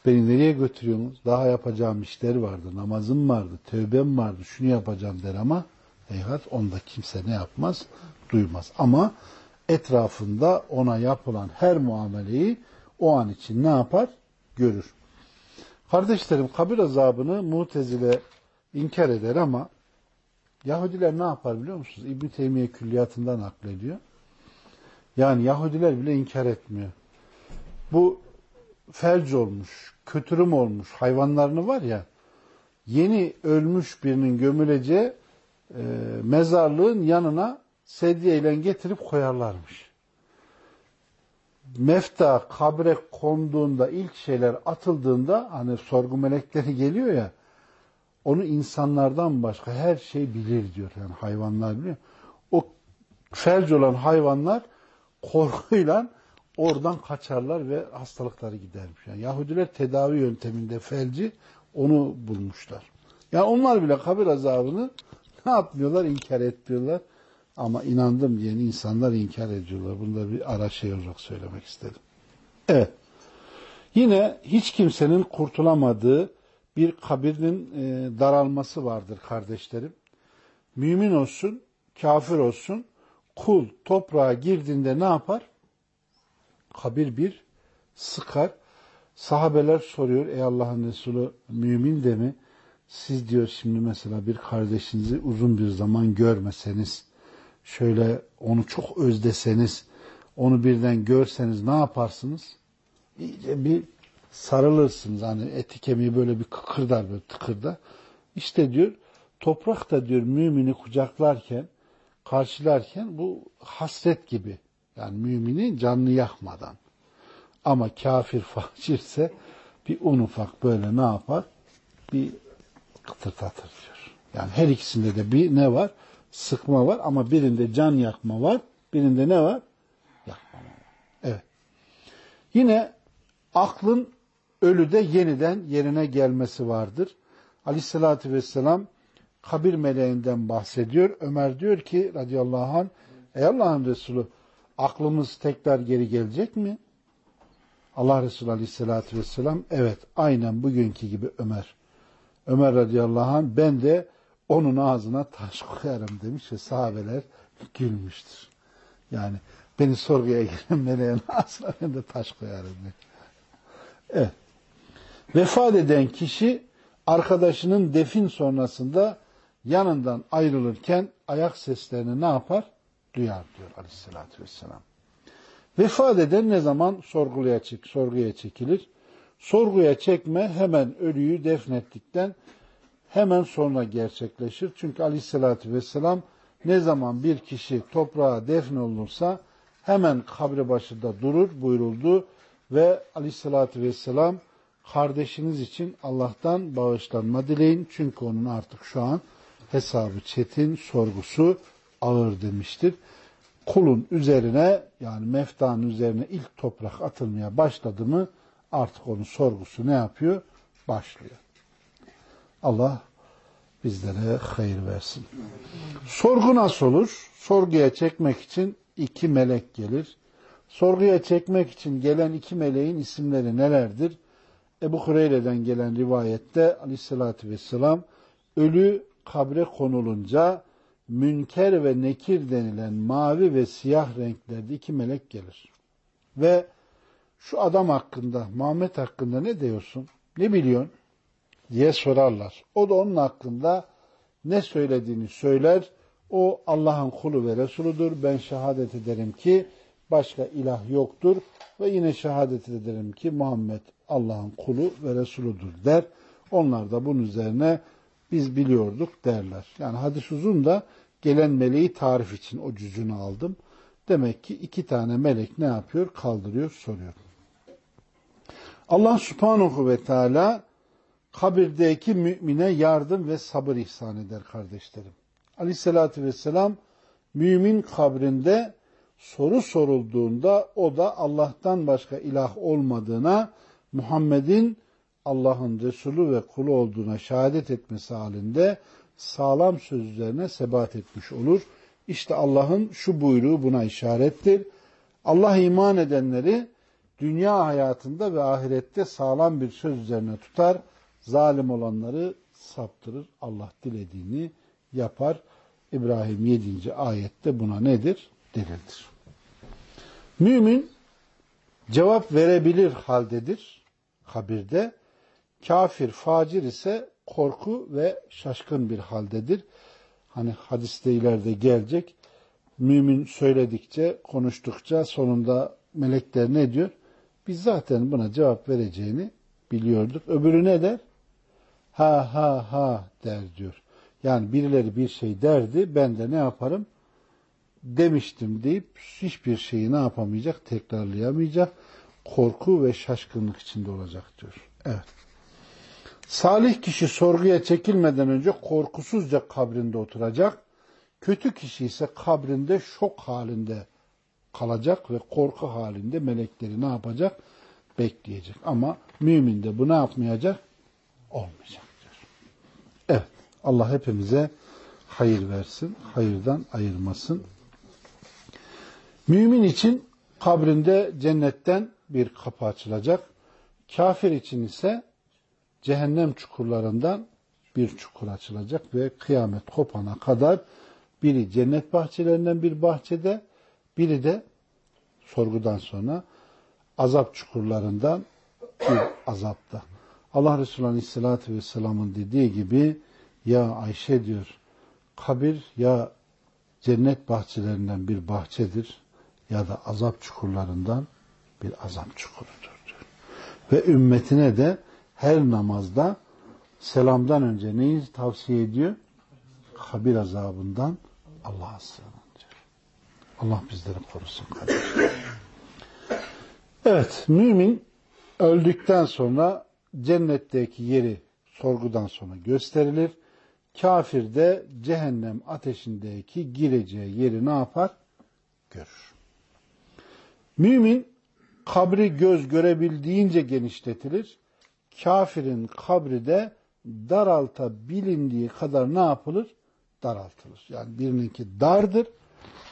Beni nereye götürüyorsunuz? Daha yapacağım işler vardı. Namazım vardı, tövbem vardı. Şunu yapacağım der ama heyhat onda kimse ne yapmaz? Duymaz. Ama etrafında ona yapılan her muameleyi o an için ne yapar? Görür. Kardeşlerim kabir azabını mutezile inkar eder ama Yahudiler ne yapar biliyor musunuz? İbn Teymiye külliyatından naklediyor. Yani Yahudiler bile inkar etmiyor. Bu felç olmuş, kötürüm olmuş hayvanlarını var ya, yeni ölmüş birinin gömüleceği e, mezarlığın yanına sedyeyle getirip koyarlarmış. Mefta kabre konduğunda ilk şeyler atıldığında hani sorgu melekleri geliyor ya onu insanlardan başka her şey bilir diyor. Yani hayvanlar biliyor. O felç olan hayvanlar korkuyla oradan kaçarlar ve hastalıkları gidermiş. Yani Yahudiler tedavi yönteminde felci onu bulmuşlar. Yani onlar bile kabir azabını ne yapmıyorlar? İnkar etmiyorlar. Ama inandım diyen insanlar inkar ediyorlar. Bunda bir ara şey olarak söylemek istedim. Evet. Yine hiç kimsenin kurtulamadığı bir kabirin e, daralması vardır kardeşlerim. Mümin olsun, kafir olsun, kul toprağa girdiğinde ne yapar? kabir bir sıkar. Sahabeler soruyor ey Allah'ın Resulü mümin de mi? Siz diyor şimdi mesela bir kardeşinizi uzun bir zaman görmeseniz, şöyle onu çok özleseniz, onu birden görseniz ne yaparsınız? İyice bir sarılırsınız. Hani eti kemiği böyle bir kıkırdar böyle tıkırda. İşte diyor toprak da diyor mümini kucaklarken, karşılarken bu hasret gibi. Yani mümini canlı yakmadan. Ama kafir [laughs] facirse bir un ufak böyle ne yapar? Bir kıtırtatır diyor. Yani her ikisinde de bir ne var? Sıkma var ama birinde can yakma var. Birinde ne var? Yakmama var. Evet. Yine aklın ölüde yeniden yerine gelmesi vardır. Aleyhissalatü vesselam kabir meleğinden bahsediyor. Ömer diyor ki radıyallahu anh ey Allah'ın Resulü aklımız tekrar geri gelecek mi? Allah Resulü Aleyhisselatü Vesselam evet aynen bugünkü gibi Ömer. Ömer radıyallahu anh ben de onun ağzına taş koyarım demiş ve sahabeler gülmüştür. Yani beni sorguya giren [laughs] meleğin ağzına ben de taş koyarım demiş. Evet. Vefat eden kişi arkadaşının defin sonrasında yanından ayrılırken ayak seslerini ne yapar? duyar diyor aleyhissalatü vesselam. Vefat eden ne zaman sorguya, çek, sorguya çekilir? Sorguya çekme hemen ölüyü defnettikten hemen sonra gerçekleşir. Çünkü aleyhissalatü vesselam ne zaman bir kişi toprağa defnolunursa hemen kabri başında durur buyuruldu ve aleyhissalatü vesselam kardeşiniz için Allah'tan bağışlanma dileyin. Çünkü onun artık şu an hesabı çetin, sorgusu ağır demiştir. Kulun üzerine yani meftanın üzerine ilk toprak atılmaya başladı mı artık onun sorgusu ne yapıyor? Başlıyor. Allah bizlere hayır versin. Sorgu nasıl olur? Sorguya çekmek için iki melek gelir. Sorguya çekmek için gelen iki meleğin isimleri nelerdir? Ebu Hureyre'den gelen rivayette aleyhissalatü vesselam ölü kabre konulunca münker ve nekir denilen mavi ve siyah renklerde iki melek gelir. Ve şu adam hakkında, Muhammed hakkında ne diyorsun? Ne biliyorsun? Diye sorarlar. O da onun hakkında ne söylediğini söyler. O Allah'ın kulu ve Resuludur. Ben şehadet ederim ki başka ilah yoktur. Ve yine şehadet ederim ki Muhammed Allah'ın kulu ve Resuludur der. Onlar da bunun üzerine biz biliyorduk derler. Yani hadis uzun da gelen meleği tarif için o cüzünü aldım. Demek ki iki tane melek ne yapıyor? Kaldırıyor, soruyor. Allah subhanahu ve teala kabirdeki mümine yardım ve sabır ihsan eder kardeşlerim. Aleyhissalatü vesselam mümin kabrinde soru sorulduğunda o da Allah'tan başka ilah olmadığına Muhammed'in Allah'ın Resulü ve kulu olduğuna şehadet etmesi halinde sağlam sözlerine sebat etmiş olur. İşte Allah'ın şu buyruğu buna işarettir. Allah iman edenleri dünya hayatında ve ahirette sağlam bir söz üzerine tutar. Zalim olanları saptırır. Allah dilediğini yapar. İbrahim 7. ayette buna nedir? Delildir. Mümin cevap verebilir haldedir kabirde. Kafir, facir ise korku ve şaşkın bir haldedir. Hani hadiste ileride gelecek. Mümin söyledikçe, konuştukça sonunda melekler ne diyor? Biz zaten buna cevap vereceğini biliyorduk. Öbürü ne der? Ha ha ha der diyor. Yani birileri bir şey derdi, ben de ne yaparım? Demiştim deyip hiçbir şeyi ne yapamayacak? Tekrarlayamayacak. Korku ve şaşkınlık içinde olacak diyor. Evet. Salih kişi sorguya çekilmeden önce korkusuzca kabrinde oturacak. Kötü kişi ise kabrinde şok halinde kalacak ve korku halinde melekleri ne yapacak? Bekleyecek. Ama mümin de bu ne yapmayacak? Olmayacaktır. Evet. Allah hepimize hayır versin. Hayırdan ayırmasın. Mümin için kabrinde cennetten bir kapı açılacak. Kafir için ise cehennem çukurlarından bir çukur açılacak ve kıyamet kopana kadar biri cennet bahçelerinden bir bahçede, biri de sorgudan sonra azap çukurlarından bir azapta. Allah Resulü Aleyhisselatü Vesselam'ın dediği gibi ya Ayşe diyor kabir ya cennet bahçelerinden bir bahçedir ya da azap çukurlarından bir azap çukurudur diyor. Ve ümmetine de her namazda selamdan önce neyi tavsiye ediyor? Kabir azabından Allah'a sığının diyor. Allah bizleri korusun kardeşler. Evet, mümin öldükten sonra cennetteki yeri sorgudan sonra gösterilir. Kafir de cehennem ateşindeki gireceği yeri ne yapar? Görür. Mümin kabri göz görebildiğince genişletilir kafirin kabri de daraltabilindiği kadar ne yapılır? Daraltılır. Yani birininki dardır.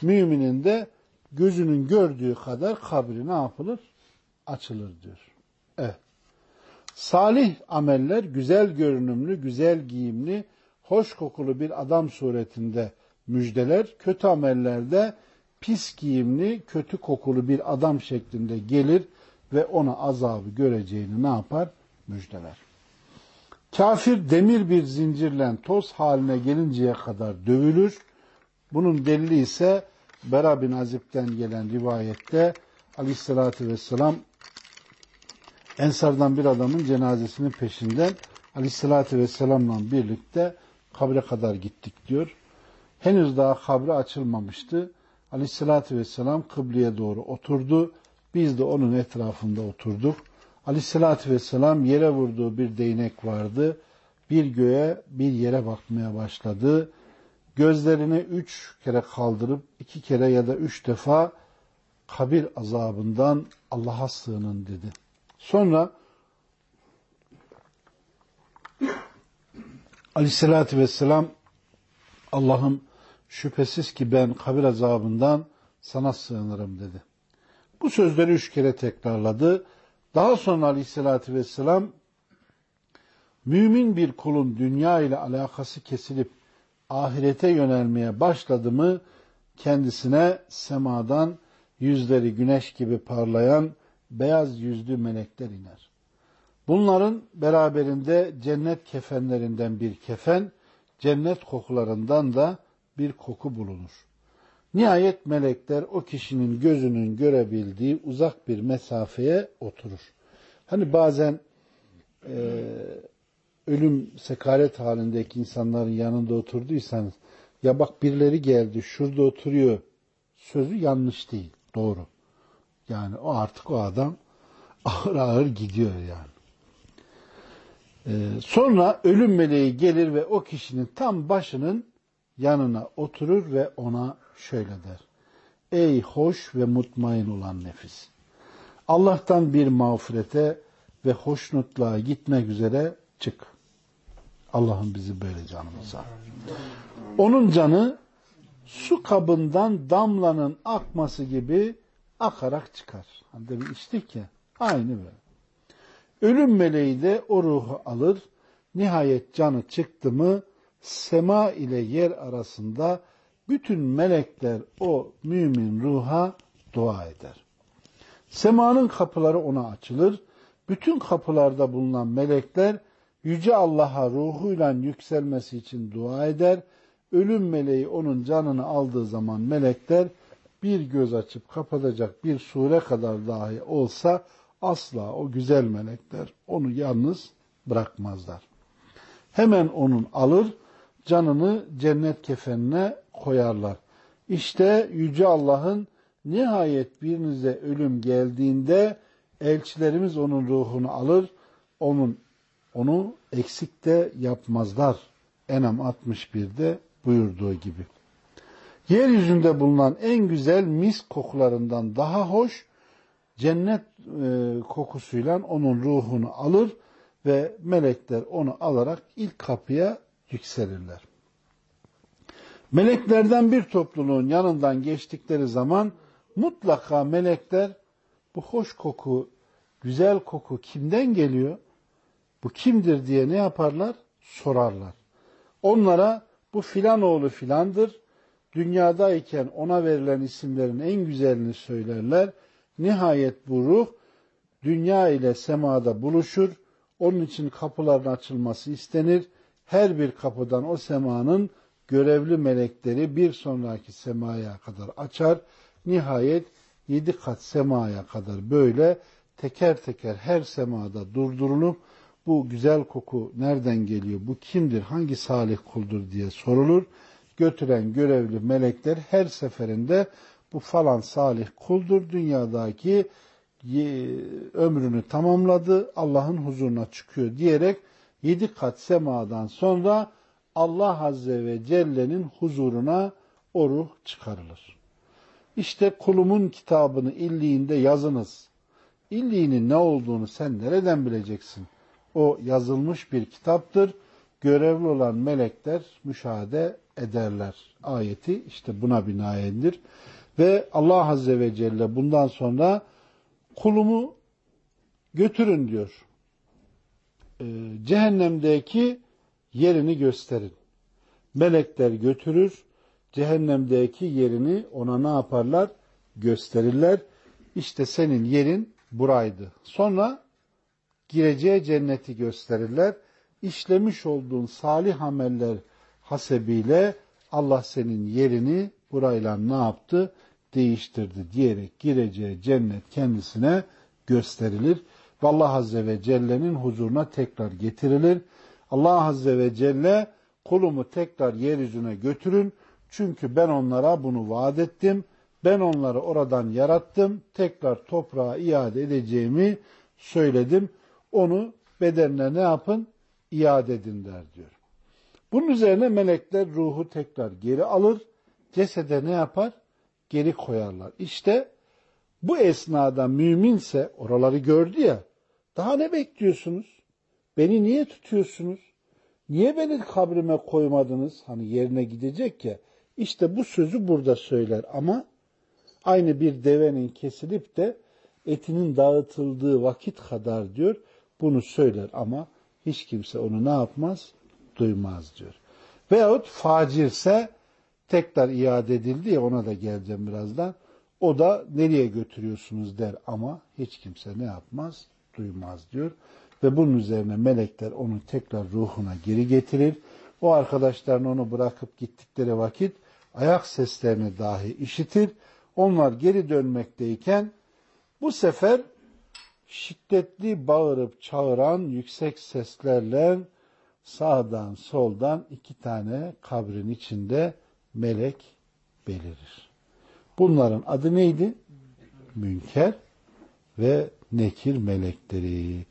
Müminin de gözünün gördüğü kadar kabri ne yapılır? Açılır diyor. Evet. Salih ameller güzel görünümlü, güzel giyimli, hoş kokulu bir adam suretinde müjdeler. Kötü amellerde pis giyimli, kötü kokulu bir adam şeklinde gelir ve ona azabı göreceğini ne yapar? müjdeler. Kafir demir bir zincirle toz haline gelinceye kadar dövülür. Bunun delili ise Bera bin Azib'den gelen rivayette aleyhissalatü vesselam Ensardan bir adamın cenazesinin peşinden Aleyhisselatü Vesselam'la birlikte kabre kadar gittik diyor. Henüz daha kabre açılmamıştı. Aleyhisselatü Vesselam kıbleye doğru oturdu. Biz de onun etrafında oturduk. Aleyhisselatü Vesselam yere vurduğu bir değnek vardı. Bir göğe bir yere bakmaya başladı. Gözlerini üç kere kaldırıp iki kere ya da üç defa kabir azabından Allah'a sığının dedi. Sonra Aleyhisselatü Vesselam Allah'ım şüphesiz ki ben kabir azabından sana sığınırım dedi. Bu sözleri üç kere tekrarladı. Daha sonra Aleyhisselatü Vesselam mümin bir kulun dünya ile alakası kesilip ahirete yönelmeye başladı mı kendisine semadan yüzleri güneş gibi parlayan beyaz yüzlü melekler iner. Bunların beraberinde cennet kefenlerinden bir kefen, cennet kokularından da bir koku bulunur. Nihayet melekler o kişinin gözünün görebildiği uzak bir mesafeye oturur. Hani bazen e, ölüm sekaret halindeki insanların yanında oturduysanız ya bak birileri geldi şurada oturuyor sözü yanlış değil doğru. Yani o artık o adam [laughs] ağır ağır gidiyor yani. Ee, sonra ölüm meleği gelir ve o kişinin tam başının yanına oturur ve ona şöyle der. Ey hoş ve mutmain olan nefis! Allah'tan bir mağfirete ve hoşnutluğa gitmek üzere çık. Allah'ım bizi böyle canımıza. Onun canı su kabından damlanın akması gibi akarak çıkar. Hani demin içtik ya. Aynı böyle. Ölüm meleği de o ruhu alır. Nihayet canı çıktı mı sema ile yer arasında bütün melekler o mümin ruha dua eder. Semanın kapıları ona açılır. Bütün kapılarda bulunan melekler Yüce Allah'a ruhuyla yükselmesi için dua eder. Ölüm meleği onun canını aldığı zaman melekler bir göz açıp kapatacak bir sure kadar dahi olsa asla o güzel melekler onu yalnız bırakmazlar. Hemen onun alır, canını cennet kefenine koyarlar. İşte Yüce Allah'ın nihayet birinize ölüm geldiğinde elçilerimiz onun ruhunu alır, onun onu eksik de yapmazlar. Enam 61'de buyurduğu gibi. Yeryüzünde bulunan en güzel mis kokularından daha hoş cennet e, kokusuyla onun ruhunu alır ve melekler onu alarak ilk kapıya yükselirler. Meleklerden bir topluluğun yanından geçtikleri zaman mutlaka melekler bu hoş koku, güzel koku kimden geliyor? Bu kimdir diye ne yaparlar? Sorarlar. Onlara bu filan oğlu filandır. Dünyadayken ona verilen isimlerin en güzelini söylerler. Nihayet bu ruh dünya ile semada buluşur. Onun için kapıların açılması istenir. Her bir kapıdan o semanın görevli melekleri bir sonraki semaya kadar açar. Nihayet yedi kat semaya kadar böyle teker teker her semada durdurulup bu güzel koku nereden geliyor, bu kimdir, hangi salih kuldur diye sorulur. Götüren görevli melekler her seferinde bu falan salih kuldur dünyadaki ömrünü tamamladı, Allah'ın huzuruna çıkıyor diyerek yedi kat semadan sonra Allah Azze ve Celle'nin huzuruna o ruh çıkarılır. İşte kulumun kitabını illiğinde yazınız. İlliğinin ne olduğunu sen nereden bileceksin? O yazılmış bir kitaptır. Görevli olan melekler müşahede ederler. Ayeti işte buna binaendir. Ve Allah Azze ve Celle bundan sonra kulumu götürün diyor. Ee, cehennemdeki yerini gösterin. Melekler götürür, cehennemdeki yerini ona ne yaparlar? Gösterirler. İşte senin yerin buraydı. Sonra gireceği cenneti gösterirler. İşlemiş olduğun salih ameller hasebiyle Allah senin yerini burayla ne yaptı? Değiştirdi diyerek gireceği cennet kendisine gösterilir. ve Allah Azze ve Celle'nin huzuruna tekrar getirilir. Allah Azze ve Celle kulumu tekrar yeryüzüne götürün. Çünkü ben onlara bunu vaat ettim. Ben onları oradan yarattım. Tekrar toprağa iade edeceğimi söyledim. Onu bedenine ne yapın? İade edin der diyor. Bunun üzerine melekler ruhu tekrar geri alır. Cesede ne yapar? Geri koyarlar. İşte bu esnada müminse oraları gördü ya. Daha ne bekliyorsunuz? Beni niye tutuyorsunuz? Niye beni kabrime koymadınız? Hani yerine gidecek ya. İşte bu sözü burada söyler ama aynı bir devenin kesilip de etinin dağıtıldığı vakit kadar diyor bunu söyler ama hiç kimse onu ne yapmaz? Duymaz diyor. Veyahut facirse tekrar iade edildi ya ona da geleceğim birazdan. O da nereye götürüyorsunuz der ama hiç kimse ne yapmaz? Duymaz diyor. Ve bunun üzerine melekler onu tekrar ruhuna geri getirir. O arkadaşların onu bırakıp gittikleri vakit ayak seslerini dahi işitir. Onlar geri dönmekteyken bu sefer şiddetli bağırıp çağıran yüksek seslerle sağdan soldan iki tane kabrin içinde melek belirir. Bunların adı neydi? Münker ve nekir melekleri.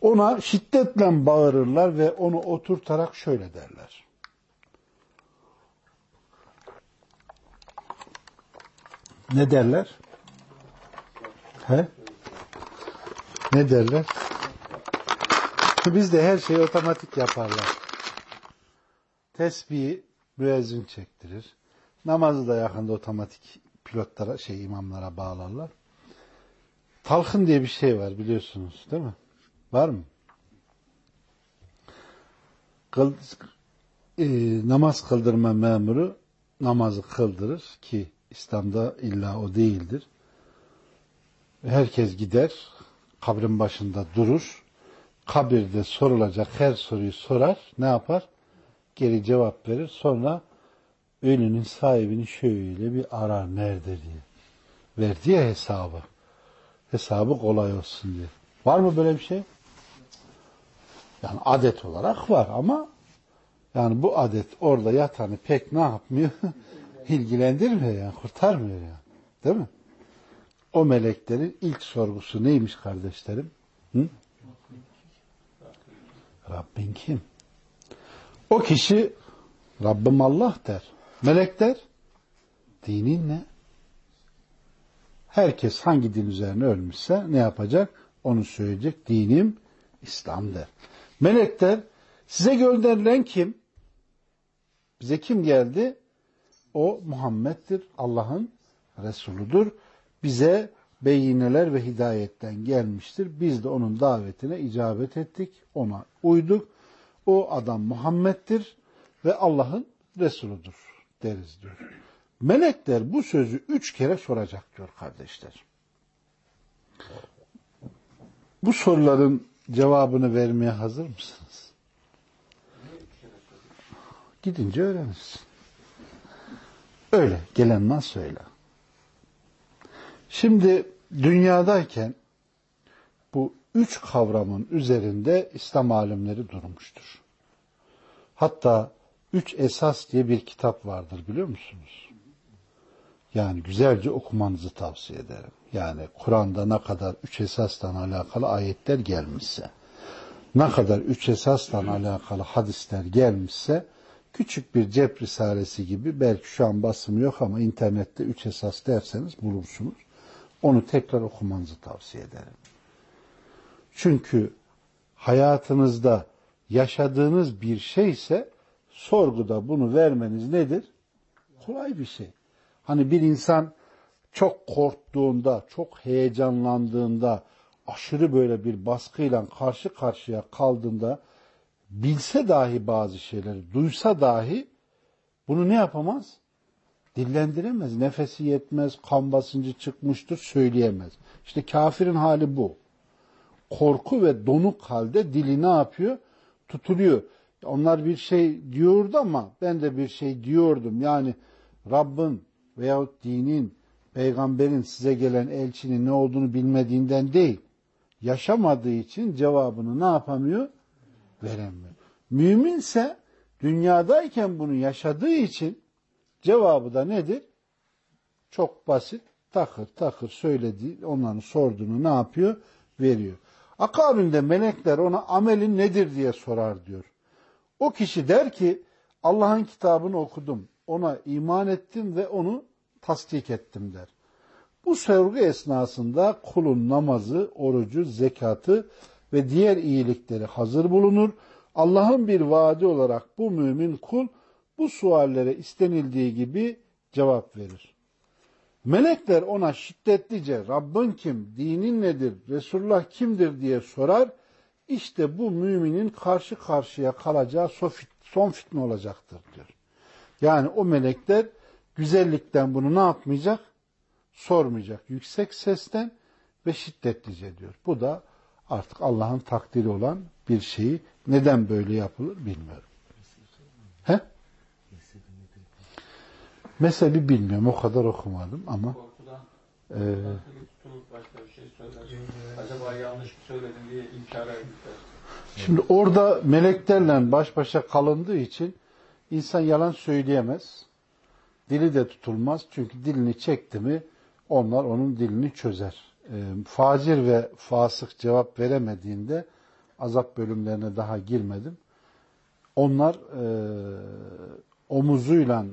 Ona şiddetle bağırırlar ve onu oturtarak şöyle derler. Ne derler? He? Ne derler? Bizde her şeyi otomatik yaparlar. Tesbihi müezzin çektirir. Namazı da yakında otomatik pilotlara, şey imamlara bağlarlar. Talhın diye bir şey var biliyorsunuz değil mi? Var mı? Kıl, e, namaz kıldırma memuru namazı kıldırır ki İslam'da illa o değildir. Herkes gider, kabrin başında durur. Kabirde sorulacak her soruyu sorar. Ne yapar? Geri cevap verir. Sonra ölünün sahibini şöyle bir arar nerede diye. Verdi ya hesabı. Hesabı kolay olsun diye. Var mı böyle bir şey? Yani adet olarak var ama yani bu adet orada yatanı pek ne yapmıyor? [laughs] İlgilendirmiyor yani, kurtarmıyor yani. Değil mi? O meleklerin ilk sorgusu neymiş kardeşlerim? Hı? Rabbin kim? O kişi Rabbim Allah der. Melekler dinin ne? Herkes hangi din üzerine ölmüşse ne yapacak? Onu söyleyecek. Dinim İslam der. Melekler size gönderilen kim? Bize kim geldi? O Muhammed'dir. Allah'ın Resuludur. Bize beyineler ve hidayetten gelmiştir. Biz de onun davetine icabet ettik. Ona uyduk. O adam Muhammed'dir ve Allah'ın Resuludur deriz diyor. Melekler bu sözü üç kere soracak diyor kardeşler. Bu soruların cevabını vermeye hazır mısınız? Gidince öğrenirsin. Öyle. Gelen nasıl öyle. Şimdi dünyadayken bu üç kavramın üzerinde İslam alimleri durmuştur. Hatta üç esas diye bir kitap vardır biliyor musunuz? Yani güzelce okumanızı tavsiye ederim. Yani Kur'an'da ne kadar üç esasla alakalı ayetler gelmişse, ne kadar üç esasla alakalı hadisler gelmişse, küçük bir cep risalesi gibi, belki şu an basım yok ama internette üç esas derseniz bulursunuz. Onu tekrar okumanızı tavsiye ederim. Çünkü hayatınızda yaşadığınız bir şeyse sorguda bunu vermeniz nedir? Kolay bir şey. Hani bir insan çok korktuğunda, çok heyecanlandığında, aşırı böyle bir baskıyla karşı karşıya kaldığında bilse dahi bazı şeyleri, duysa dahi bunu ne yapamaz? Dillendiremez. Nefesi yetmez, kan basıncı çıkmıştır, söyleyemez. İşte kafirin hali bu. Korku ve donuk halde dili ne yapıyor? Tutuluyor. Onlar bir şey diyordu ama ben de bir şey diyordum. Yani Rabbin veyahut dinin, peygamberin size gelen elçinin ne olduğunu bilmediğinden değil. yaşamadığı için cevabını ne yapamıyor? Veremiyor. Müminse dünyadayken bunu yaşadığı için cevabı da nedir? Çok basit. Takır takır söylediği, onların sorduğunu ne yapıyor? Veriyor. Akabinde melekler ona amelin nedir diye sorar diyor. O kişi der ki Allah'ın kitabını okudum, ona iman ettim ve onu tasdik ettim der. Bu sorgu esnasında kulun namazı, orucu, zekatı ve diğer iyilikleri hazır bulunur. Allah'ın bir vaadi olarak bu mümin kul bu suallere istenildiği gibi cevap verir. Melekler ona şiddetlice Rabbin kim, dinin nedir, Resulullah kimdir diye sorar. İşte bu müminin karşı karşıya kalacağı son fitne olacaktır diyor. Yani o melekler güzellikten bunu ne yapmayacak? Sormayacak. Yüksek sesten ve şiddetlice diyor. Bu da artık Allah'ın takdiri olan bir şeyi neden böyle yapılır bilmiyorum. Mezhebi bilmiyorum. O kadar okumadım ama e, şey Acaba yanlış mı söyledim diye inkara Şimdi orada meleklerle baş başa kalındığı için insan yalan söyleyemez. Dili de tutulmaz. Çünkü dilini çekti mi onlar onun dilini çözer. E, facir ve fasık cevap veremediğinde azap bölümlerine daha girmedim. Onlar e, omuzuyla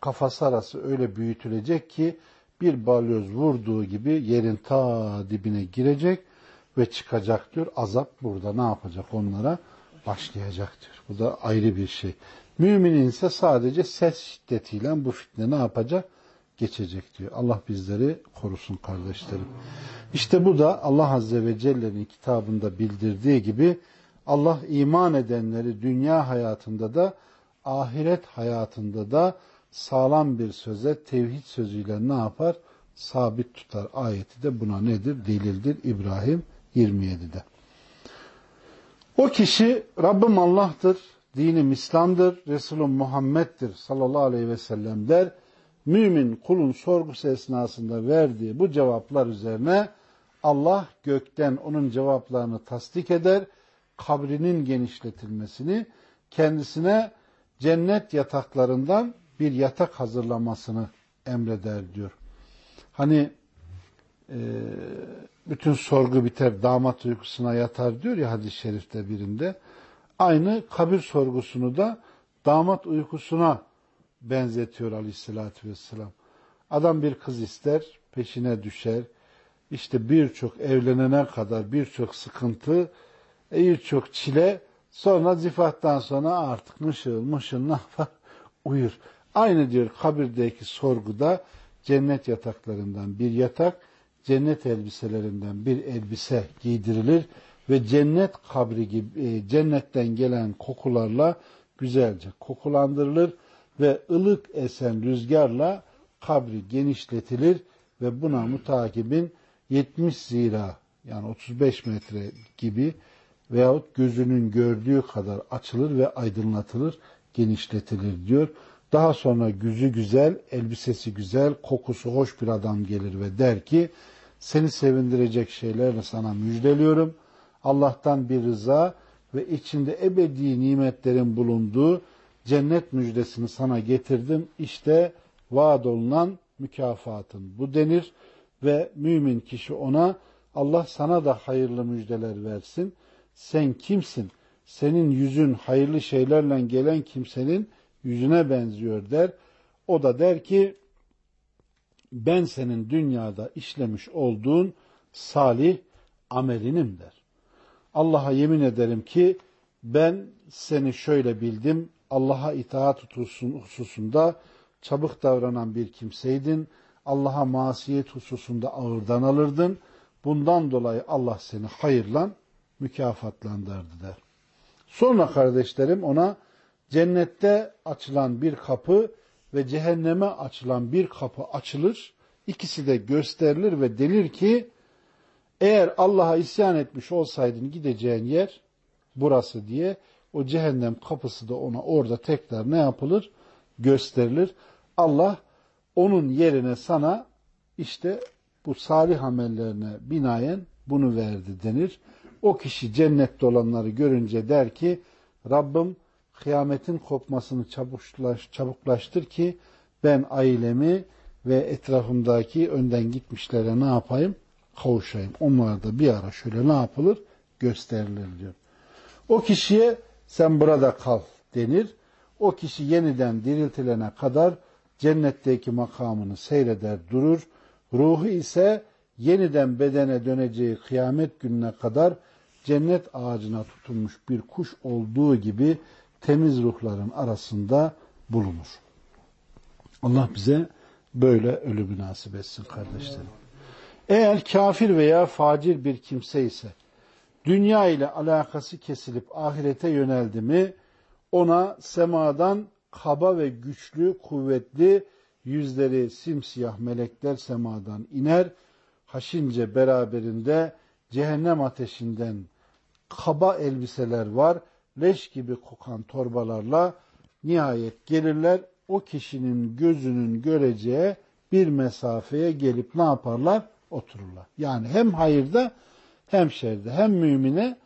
kafası arası öyle büyütülecek ki bir balyoz vurduğu gibi yerin ta dibine girecek ve çıkacak diyor. Azap burada ne yapacak onlara? Başlayacak diyor. Bu da ayrı bir şey. Müminin ise sadece ses şiddetiyle bu fitne ne yapacak? Geçecek diyor. Allah bizleri korusun kardeşlerim. İşte bu da Allah Azze ve Celle'nin kitabında bildirdiği gibi Allah iman edenleri dünya hayatında da ahiret hayatında da sağlam bir söze tevhid sözüyle ne yapar? Sabit tutar. Ayeti de buna nedir? Delildir. İbrahim 27'de. O kişi Rabbim Allah'tır, dinim İslam'dır, Resulüm Muhammed'dir sallallahu aleyhi ve sellem der. Mümin kulun sorgusu esnasında verdiği bu cevaplar üzerine Allah gökten onun cevaplarını tasdik eder, kabrinin genişletilmesini, kendisine cennet yataklarından bir yatak hazırlamasını emreder diyor. Hani e, bütün sorgu biter damat uykusuna yatar diyor ya hadis-i şerifte birinde. Aynı kabir sorgusunu da damat uykusuna benzetiyor aleyhissalatü vesselam. Adam bir kız ister, peşine düşer. İşte birçok evlenene kadar birçok sıkıntı, birçok çile, sonra zifattan sonra artık mışıl mışıl ne yapar? Uyur. Aynı diyor kabirdeki sorguda cennet yataklarından bir yatak, cennet elbiselerinden bir elbise giydirilir ve cennet kabri gibi e, cennetten gelen kokularla güzelce kokulandırılır ve ılık esen rüzgarla kabri genişletilir ve buna mutakibin 70 zira yani 35 metre gibi veyahut gözünün gördüğü kadar açılır ve aydınlatılır, genişletilir diyor. Daha sonra yüzü güzel, elbisesi güzel, kokusu hoş bir adam gelir ve der ki seni sevindirecek şeylerle sana müjdeliyorum. Allah'tan bir rıza ve içinde ebedi nimetlerin bulunduğu cennet müjdesini sana getirdim. İşte vaad olunan mükafatın bu denir ve mümin kişi ona Allah sana da hayırlı müjdeler versin. Sen kimsin? Senin yüzün hayırlı şeylerle gelen kimsenin yüzüne benziyor der. O da der ki ben senin dünyada işlemiş olduğun salih amelinim der. Allah'a yemin ederim ki ben seni şöyle bildim. Allah'a itaat hususunda çabuk davranan bir kimseydin. Allah'a masiyet hususunda ağırdan alırdın. Bundan dolayı Allah seni hayırla mükafatlandırdı der. Sonra kardeşlerim ona cennette açılan bir kapı ve cehenneme açılan bir kapı açılır. İkisi de gösterilir ve denir ki eğer Allah'a isyan etmiş olsaydın gideceğin yer burası diye o cehennem kapısı da ona orada tekrar ne yapılır? Gösterilir. Allah onun yerine sana işte bu salih amellerine binaen bunu verdi denir. O kişi cennette olanları görünce der ki Rabbim kıyametin kopmasını çabuklaş, çabuklaştır ki ben ailemi ve etrafımdaki önden gitmişlere ne yapayım? Kavuşayım. Onlar da bir ara şöyle ne yapılır? Gösterilir diyor. O kişiye sen burada kal denir. O kişi yeniden diriltilene kadar cennetteki makamını seyreder durur. Ruhu ise yeniden bedene döneceği kıyamet gününe kadar cennet ağacına tutulmuş bir kuş olduğu gibi temiz ruhların arasında bulunur. Allah bize böyle ölümü nasip etsin kardeşlerim. Eğer kafir veya facir bir kimse ise dünya ile alakası kesilip ahirete yöneldi mi ona semadan kaba ve güçlü, kuvvetli yüzleri simsiyah melekler semadan iner. Haşince beraberinde cehennem ateşinden kaba elbiseler var. Leş gibi kokan torbalarla nihayet gelirler. O kişinin gözünün göreceği bir mesafeye gelip ne yaparlar? Otururlar. Yani hem hayırda hem şerde hem mümine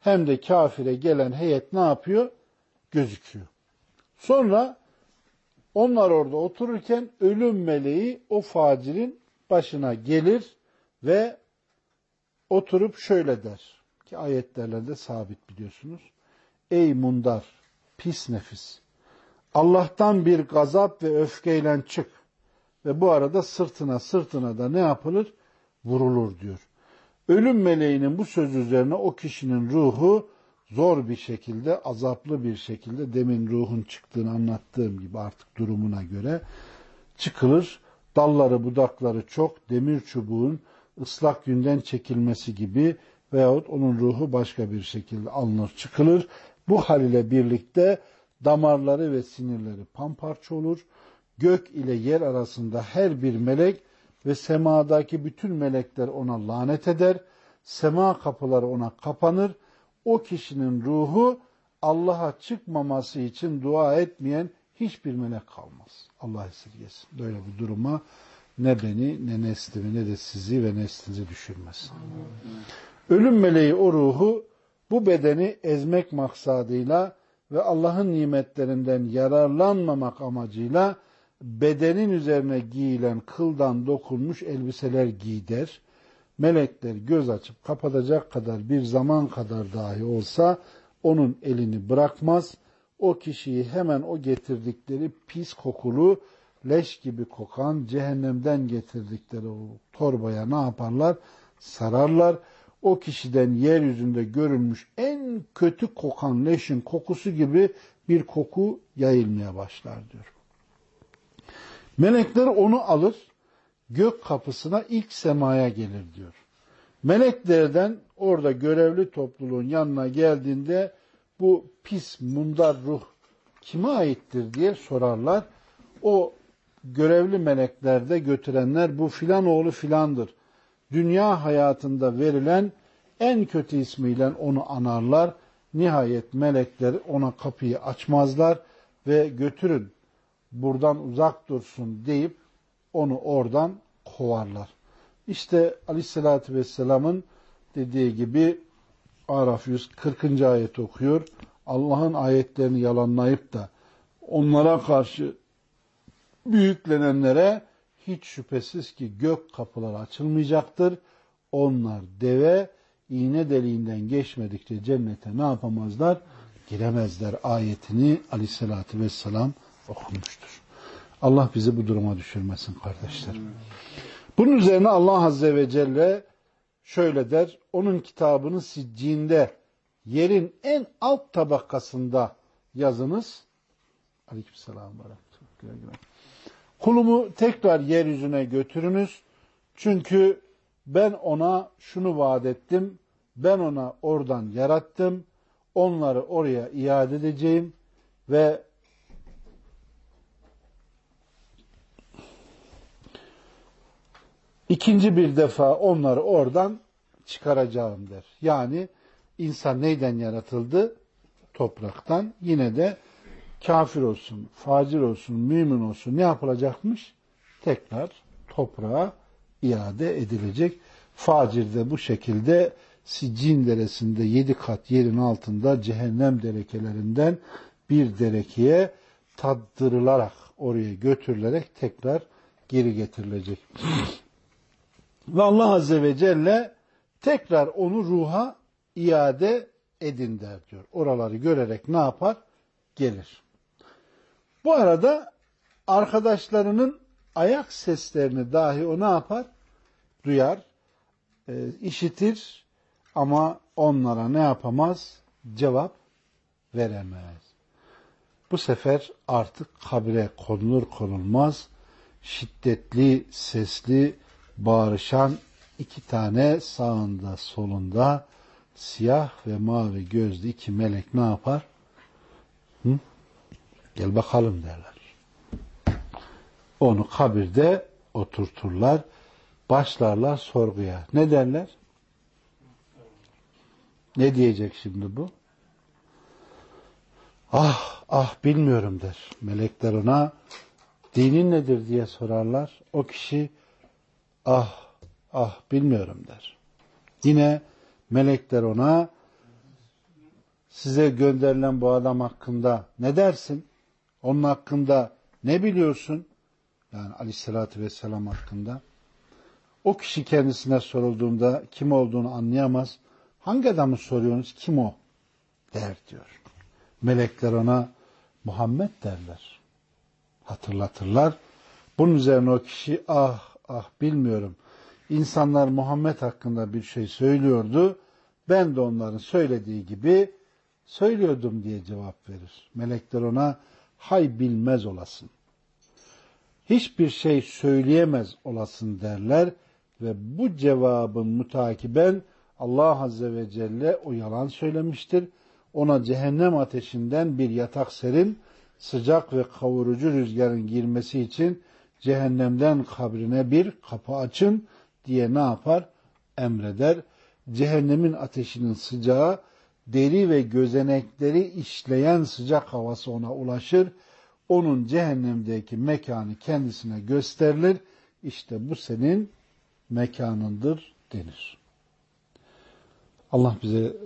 hem de kafire gelen heyet ne yapıyor? Gözüküyor. Sonra onlar orada otururken ölüm meleği o facirin başına gelir ve oturup şöyle der ki ayetlerle de sabit biliyorsunuz. Ey mundar, pis nefis, Allah'tan bir gazap ve öfkeyle çık ve bu arada sırtına sırtına da ne yapılır? Vurulur diyor. Ölüm meleğinin bu söz üzerine o kişinin ruhu zor bir şekilde, azaplı bir şekilde demin ruhun çıktığını anlattığım gibi artık durumuna göre çıkılır. Dalları, budakları çok, demir çubuğun ıslak günden çekilmesi gibi veyahut onun ruhu başka bir şekilde alınır, çıkılır. Bu hal ile birlikte damarları ve sinirleri pamparça olur. Gök ile yer arasında her bir melek ve semadaki bütün melekler ona lanet eder. Sema kapıları ona kapanır o kişinin ruhu Allah'a çıkmaması için dua etmeyen hiçbir melek kalmaz. Allah esirgesin. Böyle bir duruma ne beni, ne neslimi, ne de sizi ve neslinizi düşürmesin. Ölüm meleği o ruhu bu bedeni ezmek maksadıyla ve Allah'ın nimetlerinden yararlanmamak amacıyla bedenin üzerine giyilen kıldan dokunmuş elbiseler giyder melekler göz açıp kapatacak kadar bir zaman kadar dahi olsa onun elini bırakmaz. O kişiyi hemen o getirdikleri pis kokulu, leş gibi kokan cehennemden getirdikleri o torbaya ne yaparlar? Sararlar. O kişiden yeryüzünde görülmüş en kötü kokan leşin kokusu gibi bir koku yayılmaya başlar diyor. Melekler onu alır, gök kapısına ilk semaya gelir diyor. Meleklerden orada görevli topluluğun yanına geldiğinde bu pis mundar ruh kime aittir diye sorarlar. O görevli meleklerde götürenler bu filan oğlu filandır. Dünya hayatında verilen en kötü ismiyle onu anarlar. Nihayet melekler ona kapıyı açmazlar ve götürün buradan uzak dursun deyip onu oradan kovarlar. İşte Aleyhisselatü Vesselam'ın dediği gibi Araf 140. ayet okuyor. Allah'ın ayetlerini yalanlayıp da onlara karşı büyüklenenlere hiç şüphesiz ki gök kapıları açılmayacaktır. Onlar deve iğne deliğinden geçmedikçe cennete ne yapamazlar? Giremezler ayetini aleyhissalatü vesselam okumuştur. Allah bizi bu duruma düşürmesin kardeşlerim. Bunun üzerine Allah Azze ve Celle şöyle der, onun kitabını siccinde, yerin en alt tabakasında yazınız. Aleykümselam ve Kulumu tekrar yeryüzüne götürünüz. Çünkü ben ona şunu vaat ettim. Ben ona oradan yarattım. Onları oraya iade edeceğim ve İkinci bir defa onları oradan çıkaracağım der. Yani insan neyden yaratıldı? Topraktan. Yine de kafir olsun, facir olsun, mümin olsun ne yapılacakmış? Tekrar toprağa iade edilecek. Facir de bu şekilde Siccin deresinde yedi kat yerin altında cehennem derekelerinden bir derekeye tattırılarak oraya götürülerek tekrar geri getirilecek. Ve Allah Azze ve Celle tekrar onu ruha iade edin der diyor. Oraları görerek ne yapar? Gelir. Bu arada arkadaşlarının ayak seslerini dahi o ne yapar? Duyar, e, işitir ama onlara ne yapamaz? Cevap veremez. Bu sefer artık kabre konulur konulmaz şiddetli sesli bağırışan iki tane sağında solunda siyah ve mavi gözlü iki melek ne yapar? Hı? Gel bakalım derler. Onu kabirde oturturlar. Başlarlar sorguya. Ne derler? Ne diyecek şimdi bu? Ah ah bilmiyorum der. Melekler ona dinin nedir diye sorarlar. O kişi ah ah bilmiyorum der. Yine melekler ona size gönderilen bu adam hakkında ne dersin? Onun hakkında ne biliyorsun? Yani aleyhissalatü vesselam hakkında. O kişi kendisine sorulduğunda kim olduğunu anlayamaz. Hangi adamı soruyorsunuz? Kim o? Der diyor. Melekler ona Muhammed derler. Hatırlatırlar. Bunun üzerine o kişi ah ah bilmiyorum. İnsanlar Muhammed hakkında bir şey söylüyordu. Ben de onların söylediği gibi söylüyordum diye cevap verir. Melekler ona hay bilmez olasın. Hiçbir şey söyleyemez olasın derler ve bu cevabın mutakiben Allah Azze ve Celle o yalan söylemiştir. Ona cehennem ateşinden bir yatak serin, sıcak ve kavurucu rüzgarın girmesi için cehennemden kabrine bir kapı açın diye ne yapar? Emreder. Cehennemin ateşinin sıcağı deri ve gözenekleri işleyen sıcak havası ona ulaşır. Onun cehennemdeki mekanı kendisine gösterilir. İşte bu senin mekanındır denir. Allah bize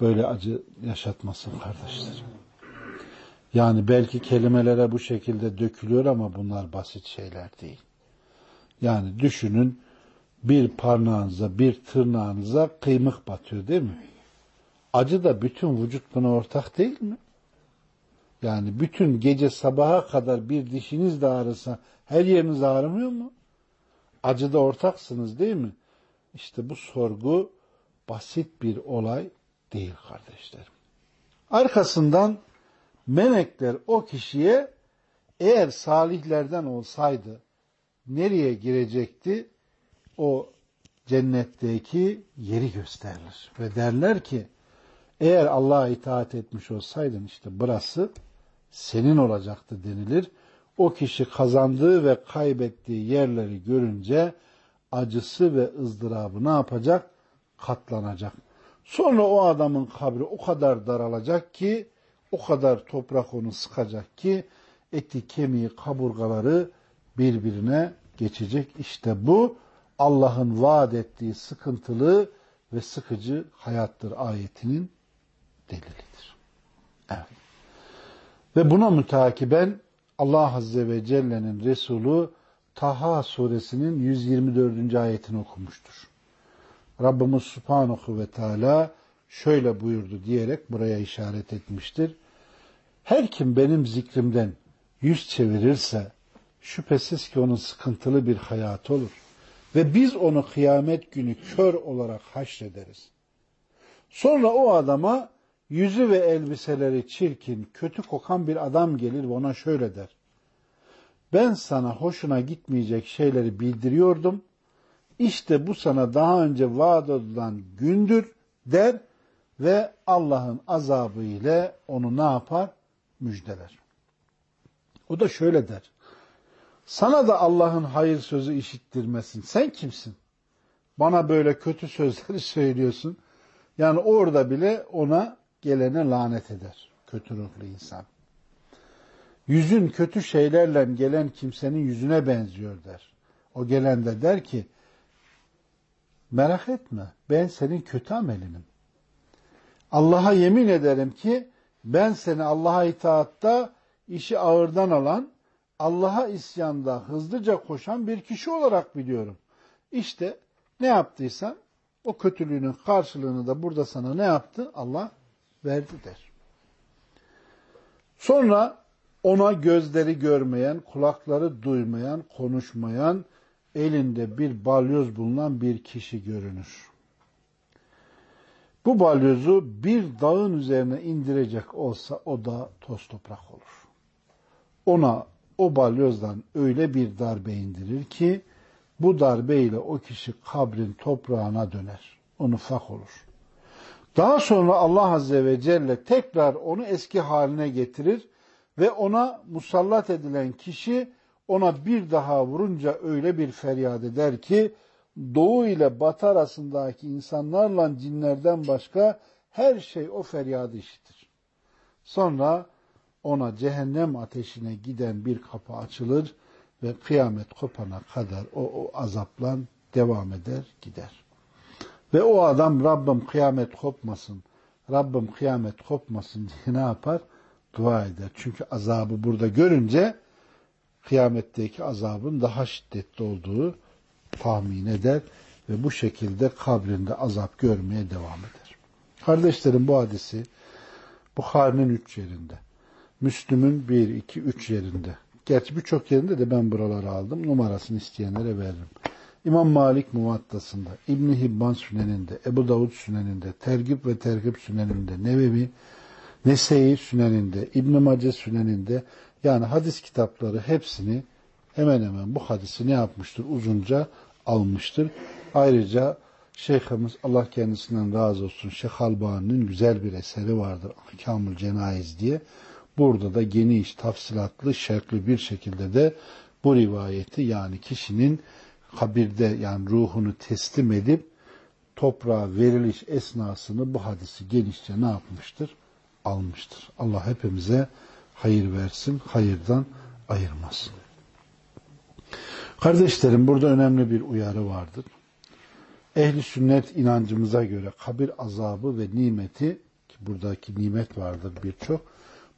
böyle acı yaşatmasın kardeşlerim. Yani belki kelimelere bu şekilde dökülüyor ama bunlar basit şeyler değil. Yani düşünün bir parmağınıza, bir tırnağınıza kıymık batıyor değil mi? Acı da bütün vücut buna ortak değil mi? Yani bütün gece sabaha kadar bir dişiniz de ağrısa her yeriniz ağrımıyor mu? Acıda ortaksınız değil mi? İşte bu sorgu basit bir olay değil kardeşlerim. Arkasından melekler o kişiye eğer salihlerden olsaydı nereye girecekti? O cennetteki yeri gösterilir. Ve derler ki eğer Allah'a itaat etmiş olsaydın işte burası senin olacaktı denilir. O kişi kazandığı ve kaybettiği yerleri görünce acısı ve ızdırabı ne yapacak? Katlanacak. Sonra o adamın kabri o kadar daralacak ki, o kadar toprak onu sıkacak ki, eti, kemiği, kaburgaları birbirine geçecek. İşte bu Allah'ın vaat ettiği sıkıntılı ve sıkıcı hayattır ayetinin delilidir. Evet. Ve buna mütakiben Allah Azze ve Celle'nin Resulü Taha suresinin 124. ayetini okumuştur. Rabbimiz Subhanahu ve Teala şöyle buyurdu diyerek buraya işaret etmiştir. Her kim benim zikrimden yüz çevirirse şüphesiz ki onun sıkıntılı bir hayat olur. Ve biz onu kıyamet günü kör olarak haşrederiz. Sonra o adama yüzü ve elbiseleri çirkin, kötü kokan bir adam gelir ve ona şöyle der. Ben sana hoşuna gitmeyecek şeyleri bildiriyordum işte bu sana daha önce vaat edilen gündür der ve Allah'ın azabı ile onu ne yapar? Müjdeler. O da şöyle der. Sana da Allah'ın hayır sözü işittirmesin. Sen kimsin? Bana böyle kötü sözleri [laughs] söylüyorsun. Yani orada bile ona gelene lanet eder. Kötü ruhlu insan. Yüzün kötü şeylerle gelen kimsenin yüzüne benziyor der. O gelen de der ki Merak etme. Ben senin kötü amelinim. Allah'a yemin ederim ki ben seni Allah'a itaatta işi ağırdan alan, Allah'a isyanda hızlıca koşan bir kişi olarak biliyorum. İşte ne yaptıysan o kötülüğünün karşılığını da burada sana ne yaptı? Allah verdi der. Sonra ona gözleri görmeyen, kulakları duymayan, konuşmayan, elinde bir balyoz bulunan bir kişi görünür. Bu balyozu bir dağın üzerine indirecek olsa o da toz toprak olur. Ona o balyozdan öyle bir darbe indirir ki bu darbeyle o kişi kabrin toprağına döner. Onu fak olur. Daha sonra Allah Azze ve Celle tekrar onu eski haline getirir ve ona musallat edilen kişi ona bir daha vurunca öyle bir feryat eder ki doğu ile batı arasındaki insanlarla cinlerden başka her şey o feryadı işitir. Sonra ona cehennem ateşine giden bir kapı açılır ve kıyamet kopana kadar o, o azapla devam eder gider. Ve o adam Rabbim kıyamet kopmasın, Rabbim kıyamet kopmasın [laughs] diye ne yapar? Dua eder. Çünkü azabı burada görünce kıyametteki azabın daha şiddetli olduğu tahmin eder ve bu şekilde kabrinde azap görmeye devam eder. Kardeşlerim bu hadisi Bukhari'nin üç yerinde, Müslüm'ün bir, iki, üç yerinde. Gerçi birçok yerinde de ben buraları aldım. Numarasını isteyenlere veririm. İmam Malik Muvattası'nda, İbn Hibban Süneninde, Ebu Davud Süneninde, Tergib ve Tergib Süneninde, Nevevi, Nese'yi Süneninde, İbn Mace Süneninde yani hadis kitapları hepsini hemen hemen bu hadisi ne yapmıştır? Uzunca almıştır. Ayrıca Şeyhimiz Allah kendisinden razı olsun Şeyh Albani'nin güzel bir eseri vardır. Kamül Cenayiz diye. Burada da geniş, tafsilatlı, şerkli bir şekilde de bu rivayeti yani kişinin kabirde yani ruhunu teslim edip toprağa veriliş esnasını bu hadisi genişçe ne yapmıştır? Almıştır. Allah hepimize hayır versin, hayırdan ayırmasın. Kardeşlerim burada önemli bir uyarı vardır. Ehli sünnet inancımıza göre kabir azabı ve nimeti ki buradaki nimet vardır birçok.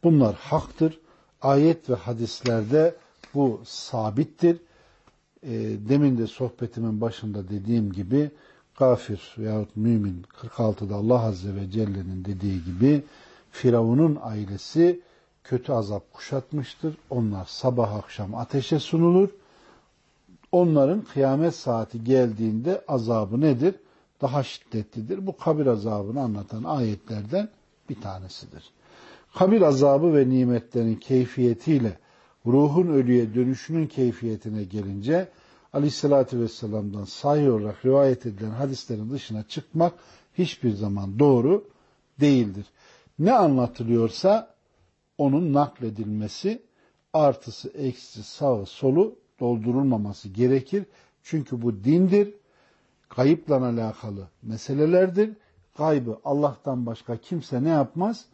Bunlar haktır. Ayet ve hadislerde bu sabittir. E, demin de sohbetimin başında dediğim gibi kafir veyahut mümin 46'da Allah Azze ve Celle'nin dediği gibi Firavun'un ailesi kötü azap kuşatmıştır. Onlar sabah akşam ateşe sunulur onların kıyamet saati geldiğinde azabı nedir? Daha şiddetlidir. Bu kabir azabını anlatan ayetlerden bir tanesidir. Kabir azabı ve nimetlerin keyfiyetiyle ruhun ölüye dönüşünün keyfiyetine gelince Aleyhisselatü Vesselam'dan sahih olarak rivayet edilen hadislerin dışına çıkmak hiçbir zaman doğru değildir. Ne anlatılıyorsa onun nakledilmesi artısı, eksisi, sağı, solu doldurulmaması gerekir. Çünkü bu dindir, kayıpla alakalı meselelerdir. Kaybı Allah'tan başka kimse ne yapmaz?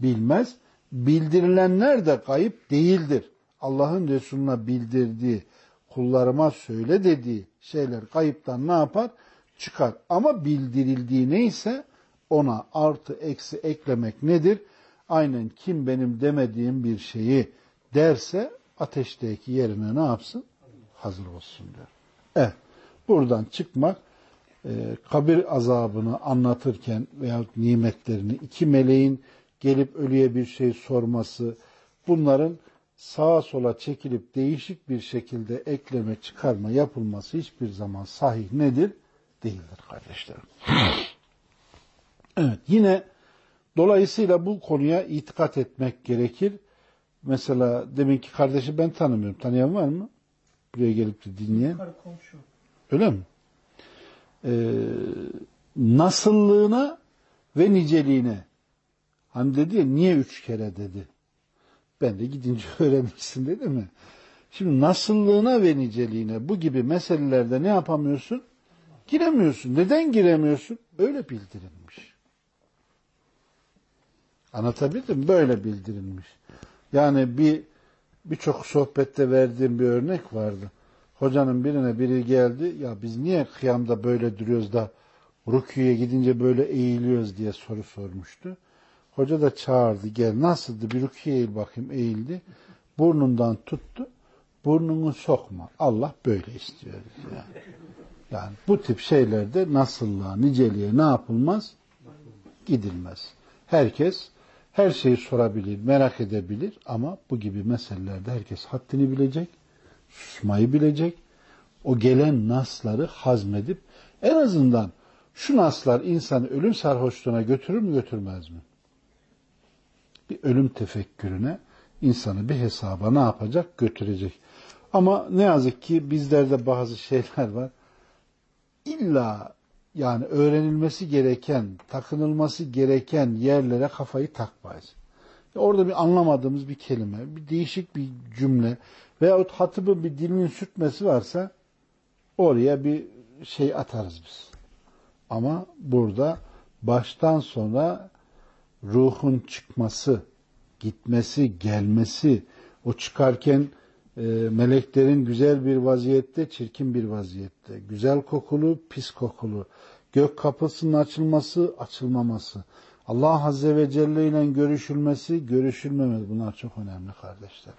Bilmez. Bildirilenler de kayıp değildir. Allah'ın Resulüne bildirdiği, kullarıma söyle dediği şeyler kayıptan ne yapar? Çıkar. Ama bildirildiği neyse ona artı eksi eklemek nedir? Aynen kim benim demediğim bir şeyi derse ateşteki yerine ne yapsın? hazır olsun diyor. Evet. Buradan çıkmak e, kabir azabını anlatırken veyahut nimetlerini iki meleğin gelip ölüye bir şey sorması bunların sağa sola çekilip değişik bir şekilde ekleme çıkarma yapılması hiçbir zaman sahih nedir? Değildir kardeşlerim. [sniffs] Evet yine dolayısıyla bu konuya itikat etmek gerekir. Mesela deminki kardeşi ben tanımıyorum. Tanıyan var mı? buraya gelip de dinleyen. Öyle mi? Ee, nasıllığına ve niceliğine. Hani dedi ya niye üç kere dedi. Ben de gidince [laughs] öğrenmişsin dedi mi? Şimdi nasıllığına ve niceliğine bu gibi meselelerde ne yapamıyorsun? Giremiyorsun. Neden giremiyorsun? Öyle bildirilmiş. Anlatabildim mi? Böyle bildirilmiş. Yani bir birçok sohbette verdiğim bir örnek vardı. Hocanın birine biri geldi. Ya biz niye kıyamda böyle duruyoruz da rüküye gidince böyle eğiliyoruz diye soru sormuştu. Hoca da çağırdı. Gel nasıldı bir rüküye eğil bakayım eğildi. Burnundan tuttu. Burnunu sokma. Allah böyle istiyor. Yani. yani bu tip şeylerde nasıllığa, niceliğe ne yapılmaz? Gidilmez. Herkes her şeyi sorabilir, merak edebilir ama bu gibi meselelerde herkes haddini bilecek, susmayı bilecek, o gelen nasları hazmedip en azından şu naslar insanı ölüm sarhoşluğuna götürür mü götürmez mi? Bir ölüm tefekkürüne insanı bir hesaba ne yapacak? Götürecek. Ama ne yazık ki bizlerde bazı şeyler var. İlla yani öğrenilmesi gereken, takınılması gereken yerlere kafayı takmayız. Orada bir anlamadığımız bir kelime, bir değişik bir cümle veyahut hatıbın bir dilinin sürtmesi varsa oraya bir şey atarız biz. Ama burada baştan sona ruhun çıkması, gitmesi, gelmesi, o çıkarken e, meleklerin güzel bir vaziyette, çirkin bir vaziyette, güzel kokulu, pis kokulu, gök kapısının açılması, açılmaması, Allah Azze ve Celle ile görüşülmesi, görüşülmemesi bunlar çok önemli kardeşler.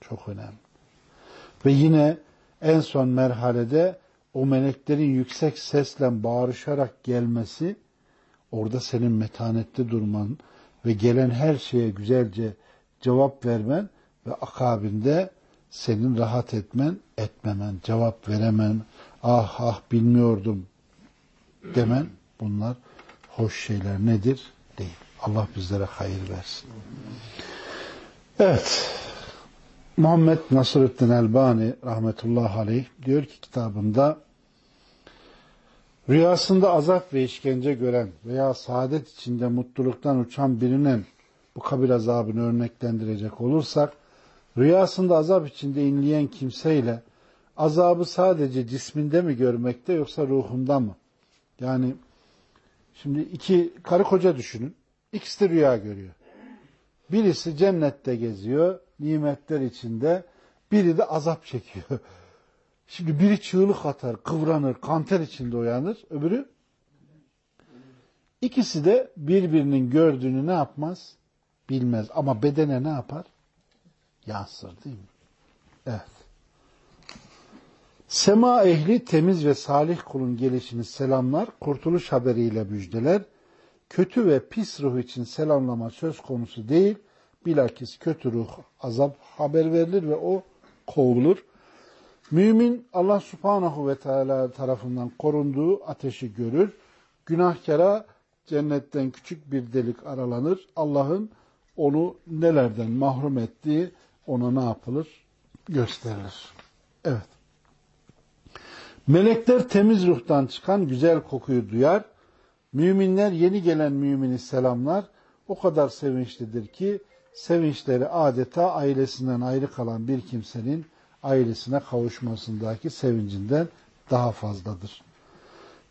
Çok önemli. Ve yine en son merhalede o meleklerin yüksek sesle bağırışarak gelmesi, orada senin metanette durman ve gelen her şeye güzelce cevap vermen ve akabinde senin rahat etmen, etmemen, cevap veremen, ah ah bilmiyordum demen bunlar hoş şeyler nedir? Değil. Allah bizlere hayır versin. Evet. Muhammed Nasruddin Elbani rahmetullahi aleyh diyor ki kitabında rüyasında azap ve işkence gören veya saadet içinde mutluluktan uçan birinin bu kabir azabını örneklendirecek olursak rüyasında azap içinde inleyen kimseyle azabı sadece cisminde mi görmekte yoksa ruhunda mı? Yani şimdi iki karı koca düşünün. İkisi de rüya görüyor. Birisi cennette geziyor, nimetler içinde. Biri de azap çekiyor. [laughs] Şimdi biri çığlık atar, kıvranır, kanter içinde uyanır. Öbürü ikisi de birbirinin gördüğünü ne yapmaz? Bilmez. Ama bedene ne yapar? Yansır değil mi? Evet. Sema ehli temiz ve salih kulun gelişini selamlar, kurtuluş haberiyle müjdeler. Kötü ve pis ruh için selamlama söz konusu değil, bilakis kötü ruh azap haber verilir ve o kovulur. Mümin Allah subhanahu ve teala tarafından korunduğu ateşi görür. Günahkara cennetten küçük bir delik aralanır. Allah'ın onu nelerden mahrum ettiği ona ne yapılır? Gösterilir. Evet. Melekler temiz ruhtan çıkan güzel kokuyu duyar. Müminler yeni gelen mümini selamlar. O kadar sevinçlidir ki sevinçleri adeta ailesinden ayrı kalan bir kimsenin ailesine kavuşmasındaki sevincinden daha fazladır.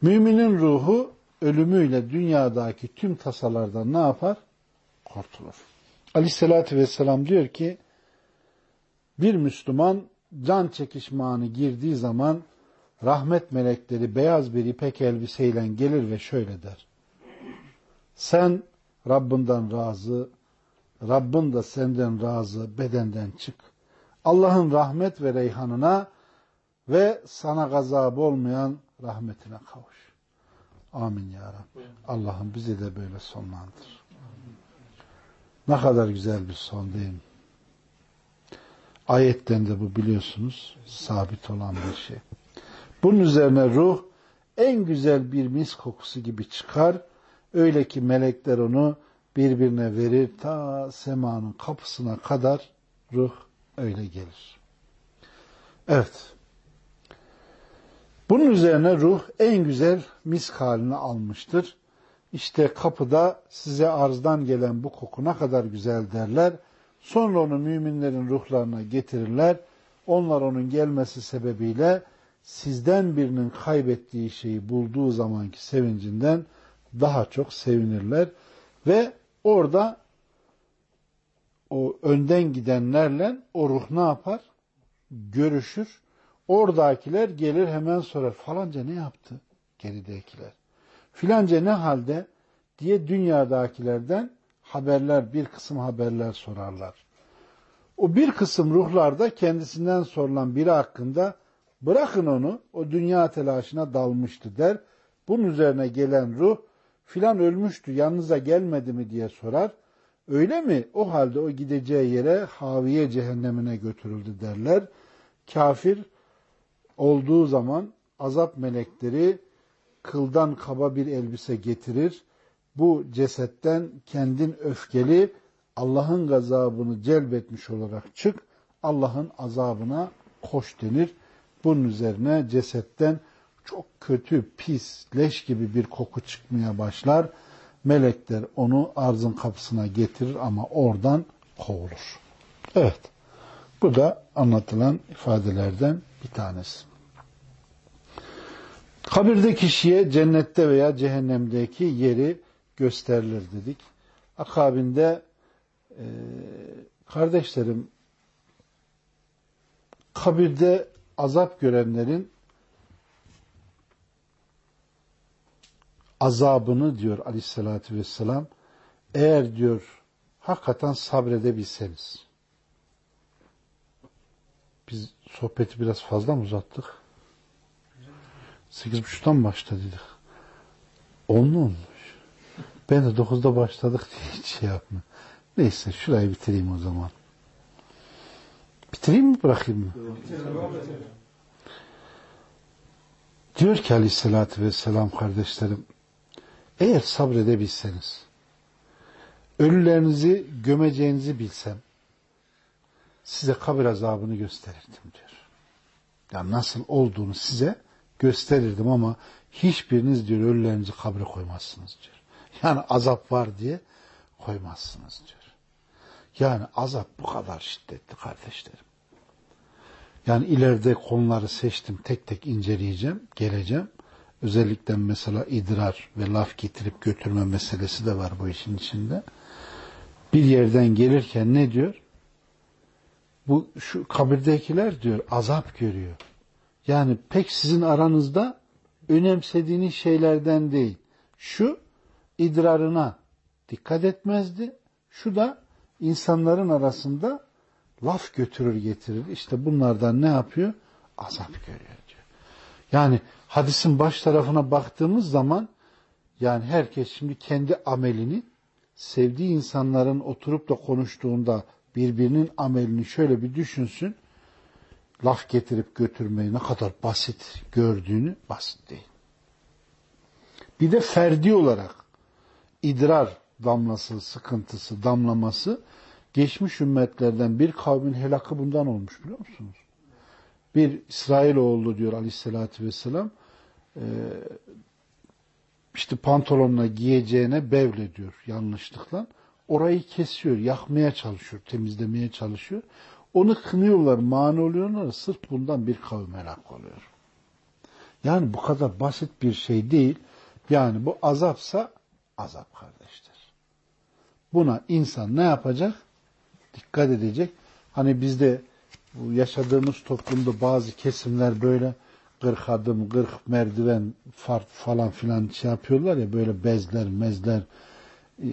Müminin ruhu ölümüyle dünyadaki tüm tasalardan ne yapar? Kurtulur. Aleyhissalatü vesselam diyor ki bir Müslüman can çekişmanı girdiği zaman rahmet melekleri beyaz bir ipek elbiseyle gelir ve şöyle der. Sen Rabbinden razı, Rabbin de senden razı bedenden çık. Allah'ın rahmet ve reyhanına ve sana gazap olmayan rahmetine kavuş. Amin ya Rabbi. Allah'ım bizi de böyle sonlandır. Ne kadar güzel bir son değil mi? Ayetten de bu biliyorsunuz sabit olan bir şey. Bunun üzerine ruh en güzel bir mis kokusu gibi çıkar. Öyle ki melekler onu birbirine verir ta semanın kapısına kadar ruh öyle gelir. Evet. Bunun üzerine ruh en güzel misk halini almıştır. İşte kapıda size arzdan gelen bu koku ne kadar güzel derler. Sonra onu müminlerin ruhlarına getirirler. Onlar onun gelmesi sebebiyle sizden birinin kaybettiği şeyi bulduğu zamanki sevincinden daha çok sevinirler. Ve orada o önden gidenlerle o ruh ne yapar? Görüşür. Oradakiler gelir hemen sorar. Falanca ne yaptı? Geridekiler. Filanca ne halde? diye dünyadakilerden haberler, bir kısım haberler sorarlar. O bir kısım ruhlarda kendisinden sorulan biri hakkında bırakın onu, o dünya telaşına dalmıştı der. Bunun üzerine gelen ruh filan ölmüştü, yanınıza gelmedi mi diye sorar. Öyle mi? O halde o gideceği yere haviye cehennemine götürüldü derler. Kafir olduğu zaman azap melekleri kıldan kaba bir elbise getirir. Bu cesetten kendin öfkeli Allah'ın gazabını celbetmiş olarak çık. Allah'ın azabına koş denir. Bunun üzerine cesetten çok kötü, pis, leş gibi bir koku çıkmaya başlar. Melekler onu arzın kapısına getirir ama oradan kovulur. Evet. Bu da anlatılan ifadelerden bir tanesi. Kabirde kişiye cennette veya cehennemdeki yeri gösterilir dedik. Akabinde e, kardeşlerim kabirde azap görenlerin azabını diyor aleyhissalatü vesselam eğer diyor hakikaten sabredebilseniz biz sohbeti biraz fazla mı uzattık? Sekiz buçuktan başladık. On mu olmuş? Ben de dokuzda başladık diye hiç şey yapma. Neyse şurayı bitireyim o zaman. Bitireyim mi bırakayım mı? Diyor ki aleyhissalatü vesselam kardeşlerim eğer sabredebilseniz ölülerinizi gömeceğinizi bilsem size kabir azabını gösterirdim diyor. Yani nasıl olduğunu size gösterirdim ama hiçbiriniz diyor ölülerinizi kabre koymazsınız diyor. Yani azap var diye koymazsınız diyor. Yani azap bu kadar şiddetli kardeşlerim. Yani ileride konuları seçtim tek tek inceleyeceğim, geleceğim. Özellikle mesela idrar ve laf getirip götürme meselesi de var bu işin içinde. Bir yerden gelirken ne diyor? Bu şu kabirdekiler diyor azap görüyor. Yani pek sizin aranızda önemsediğiniz şeylerden değil. Şu idrarına dikkat etmezdi. Şu da insanların arasında laf götürür getirir. İşte bunlardan ne yapıyor? Azap görüyor diyor. Yani hadisin baş tarafına baktığımız zaman yani herkes şimdi kendi amelini sevdiği insanların oturup da konuştuğunda birbirinin amelini şöyle bir düşünsün. Laf getirip götürmeyi ne kadar basit gördüğünü basit değil. Bir de ferdi olarak idrar damlası, sıkıntısı, damlaması geçmiş ümmetlerden bir kavmin helakı bundan olmuş biliyor musunuz? Bir İsrailoğlu diyor aleyhissalatü vesselam e, işte pantolonla giyeceğine bevle diyor yanlışlıkla. Orayı kesiyor, yakmaya çalışıyor, temizlemeye çalışıyor. Onu kınıyorlar, mani oluyorlar. Sırf bundan bir kavim helak oluyor. Yani bu kadar basit bir şey değil. Yani bu azapsa azap kardeşler. Buna insan ne yapacak? Dikkat edecek. Hani bizde yaşadığımız toplumda bazı kesimler böyle 40 adım, 40 merdiven falan filan şey yapıyorlar ya böyle bezler, mezler e,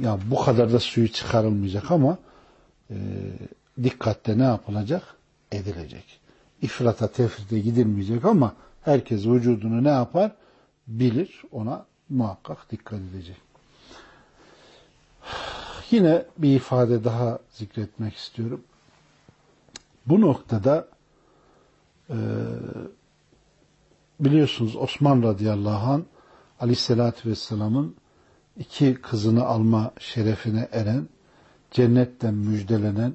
ya bu kadar da suyu çıkarılmayacak ama e, dikkatle ne yapılacak? Edilecek. İfrata, tefrite gidilmeyecek ama herkes vücudunu ne yapar? Bilir. Ona muhakkak dikkat edecek. Yine bir ifade daha zikretmek istiyorum. Bu noktada e, biliyorsunuz Osman radıyallahu anh aleyhissalatü vesselamın iki kızını alma şerefine eren, cennetten müjdelenen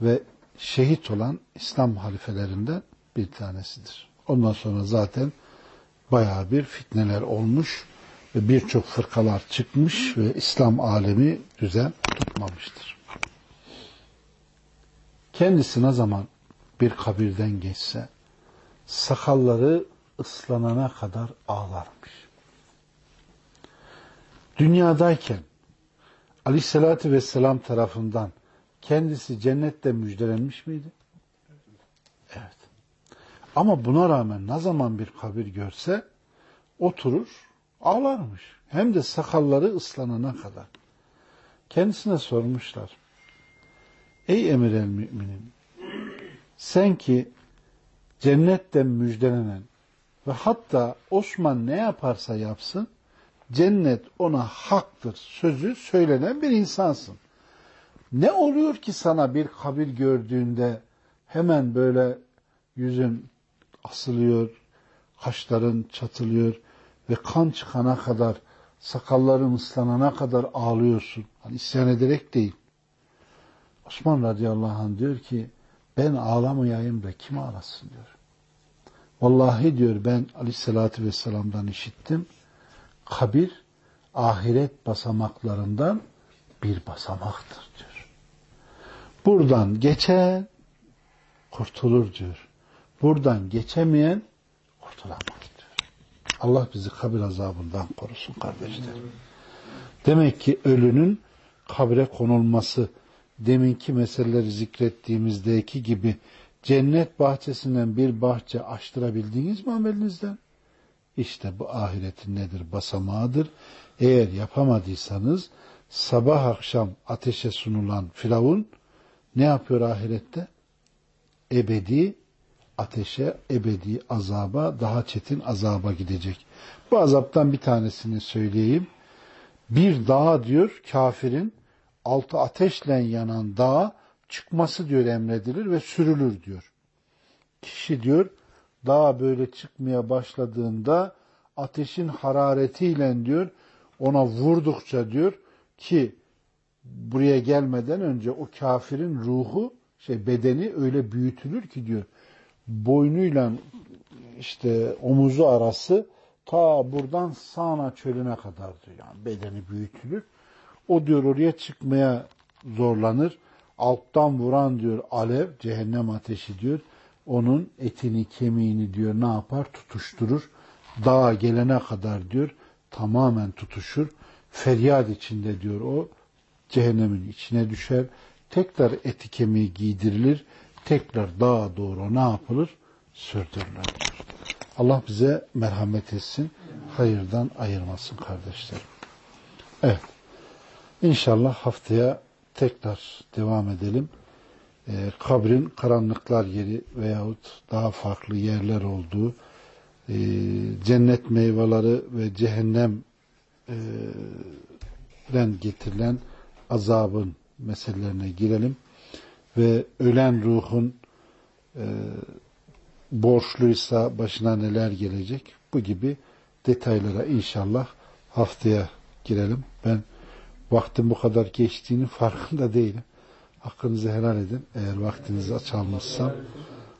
ve şehit olan İslam halifelerinden bir tanesidir. Ondan sonra zaten bayağı bir fitneler olmuş ve birçok fırkalar çıkmış ve İslam alemi düzen tutmamıştır. Kendisi ne zaman bir kabirden geçse sakalları ıslanana kadar ağlarmış. Dünyadayken Aleyhisselatü Vesselam tarafından kendisi cennette müjdelenmiş miydi? Evet. Ama buna rağmen ne zaman bir kabir görse oturur ağlarmış. Hem de sakalları ıslanana kadar. Kendisine sormuşlar. Ey emir el müminin sen ki cennetten müjdelenen ve hatta Osman ne yaparsa yapsın cennet ona haktır sözü söylenen bir insansın. Ne oluyor ki sana bir kabir gördüğünde hemen böyle yüzün asılıyor, kaşların çatılıyor ve kan çıkana kadar, sakalların ıslanana kadar ağlıyorsun. Hani isyan ederek değil. Osman radıyallahu anh diyor ki ben ağlamayayım da kim ağlasın diyor. Vallahi diyor ben aleyhissalatü vesselam'dan işittim. Kabir ahiret basamaklarından bir basamaktır diyor. Buradan geçen kurtulur diyor. Buradan geçemeyen kurtulamaz diyor. Allah bizi kabir azabından korusun kardeşlerim. Demek ki ölünün kabre konulması deminki meseleleri zikrettiğimizdeki gibi cennet bahçesinden bir bahçe açtırabildiniz mi amelinizden? İşte bu ahiretin nedir? Basamağıdır. Eğer yapamadıysanız sabah akşam ateşe sunulan firavun ne yapıyor ahirette? Ebedi ateşe, ebedi azaba, daha çetin azaba gidecek. Bu azaptan bir tanesini söyleyeyim. Bir dağ diyor kafirin altı ateşle yanan dağa çıkması diyor emredilir ve sürülür diyor. Kişi diyor dağa böyle çıkmaya başladığında ateşin hararetiyle diyor ona vurdukça diyor ki buraya gelmeden önce o kafirin ruhu şey bedeni öyle büyütülür ki diyor boynuyla işte omuzu arası ta buradan Sana çölüne kadar diyor. Yani bedeni büyütülür. O diyor oraya çıkmaya zorlanır. Alttan vuran diyor alev, cehennem ateşi diyor. Onun etini, kemiğini diyor ne yapar? Tutuşturur. Dağa gelene kadar diyor tamamen tutuşur. Feryat içinde diyor o cehennemin içine düşer. Tekrar eti kemiği giydirilir. Tekrar dağa doğru ne yapılır? Sürdürülür. Allah bize merhamet etsin. Hayırdan ayırmasın kardeşlerim. Evet. İnşallah haftaya tekrar devam edelim. Ee, kabrin karanlıklar yeri veyahut daha farklı yerler olduğu, e, cennet meyveleri ve cehennemden e, getirilen azabın meselelerine girelim. Ve ölen ruhun e, borçluysa başına neler gelecek bu gibi detaylara inşallah haftaya girelim. Ben vaktin bu kadar geçtiğini farkında değilim. Hakkınızı helal edin. Eğer vaktinizi çalmışsam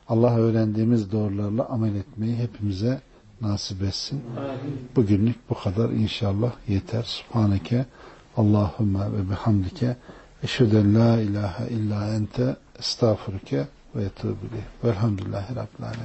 Allah öğrendiğimiz doğrularla amel etmeyi hepimize nasip etsin. Bugünlük bu kadar inşallah yeter. Subhaneke Allahümme ve bihamdike eşheden la ilahe illa ente estağfurke ve etubu Velhamdülillahi Rabbil Alemin.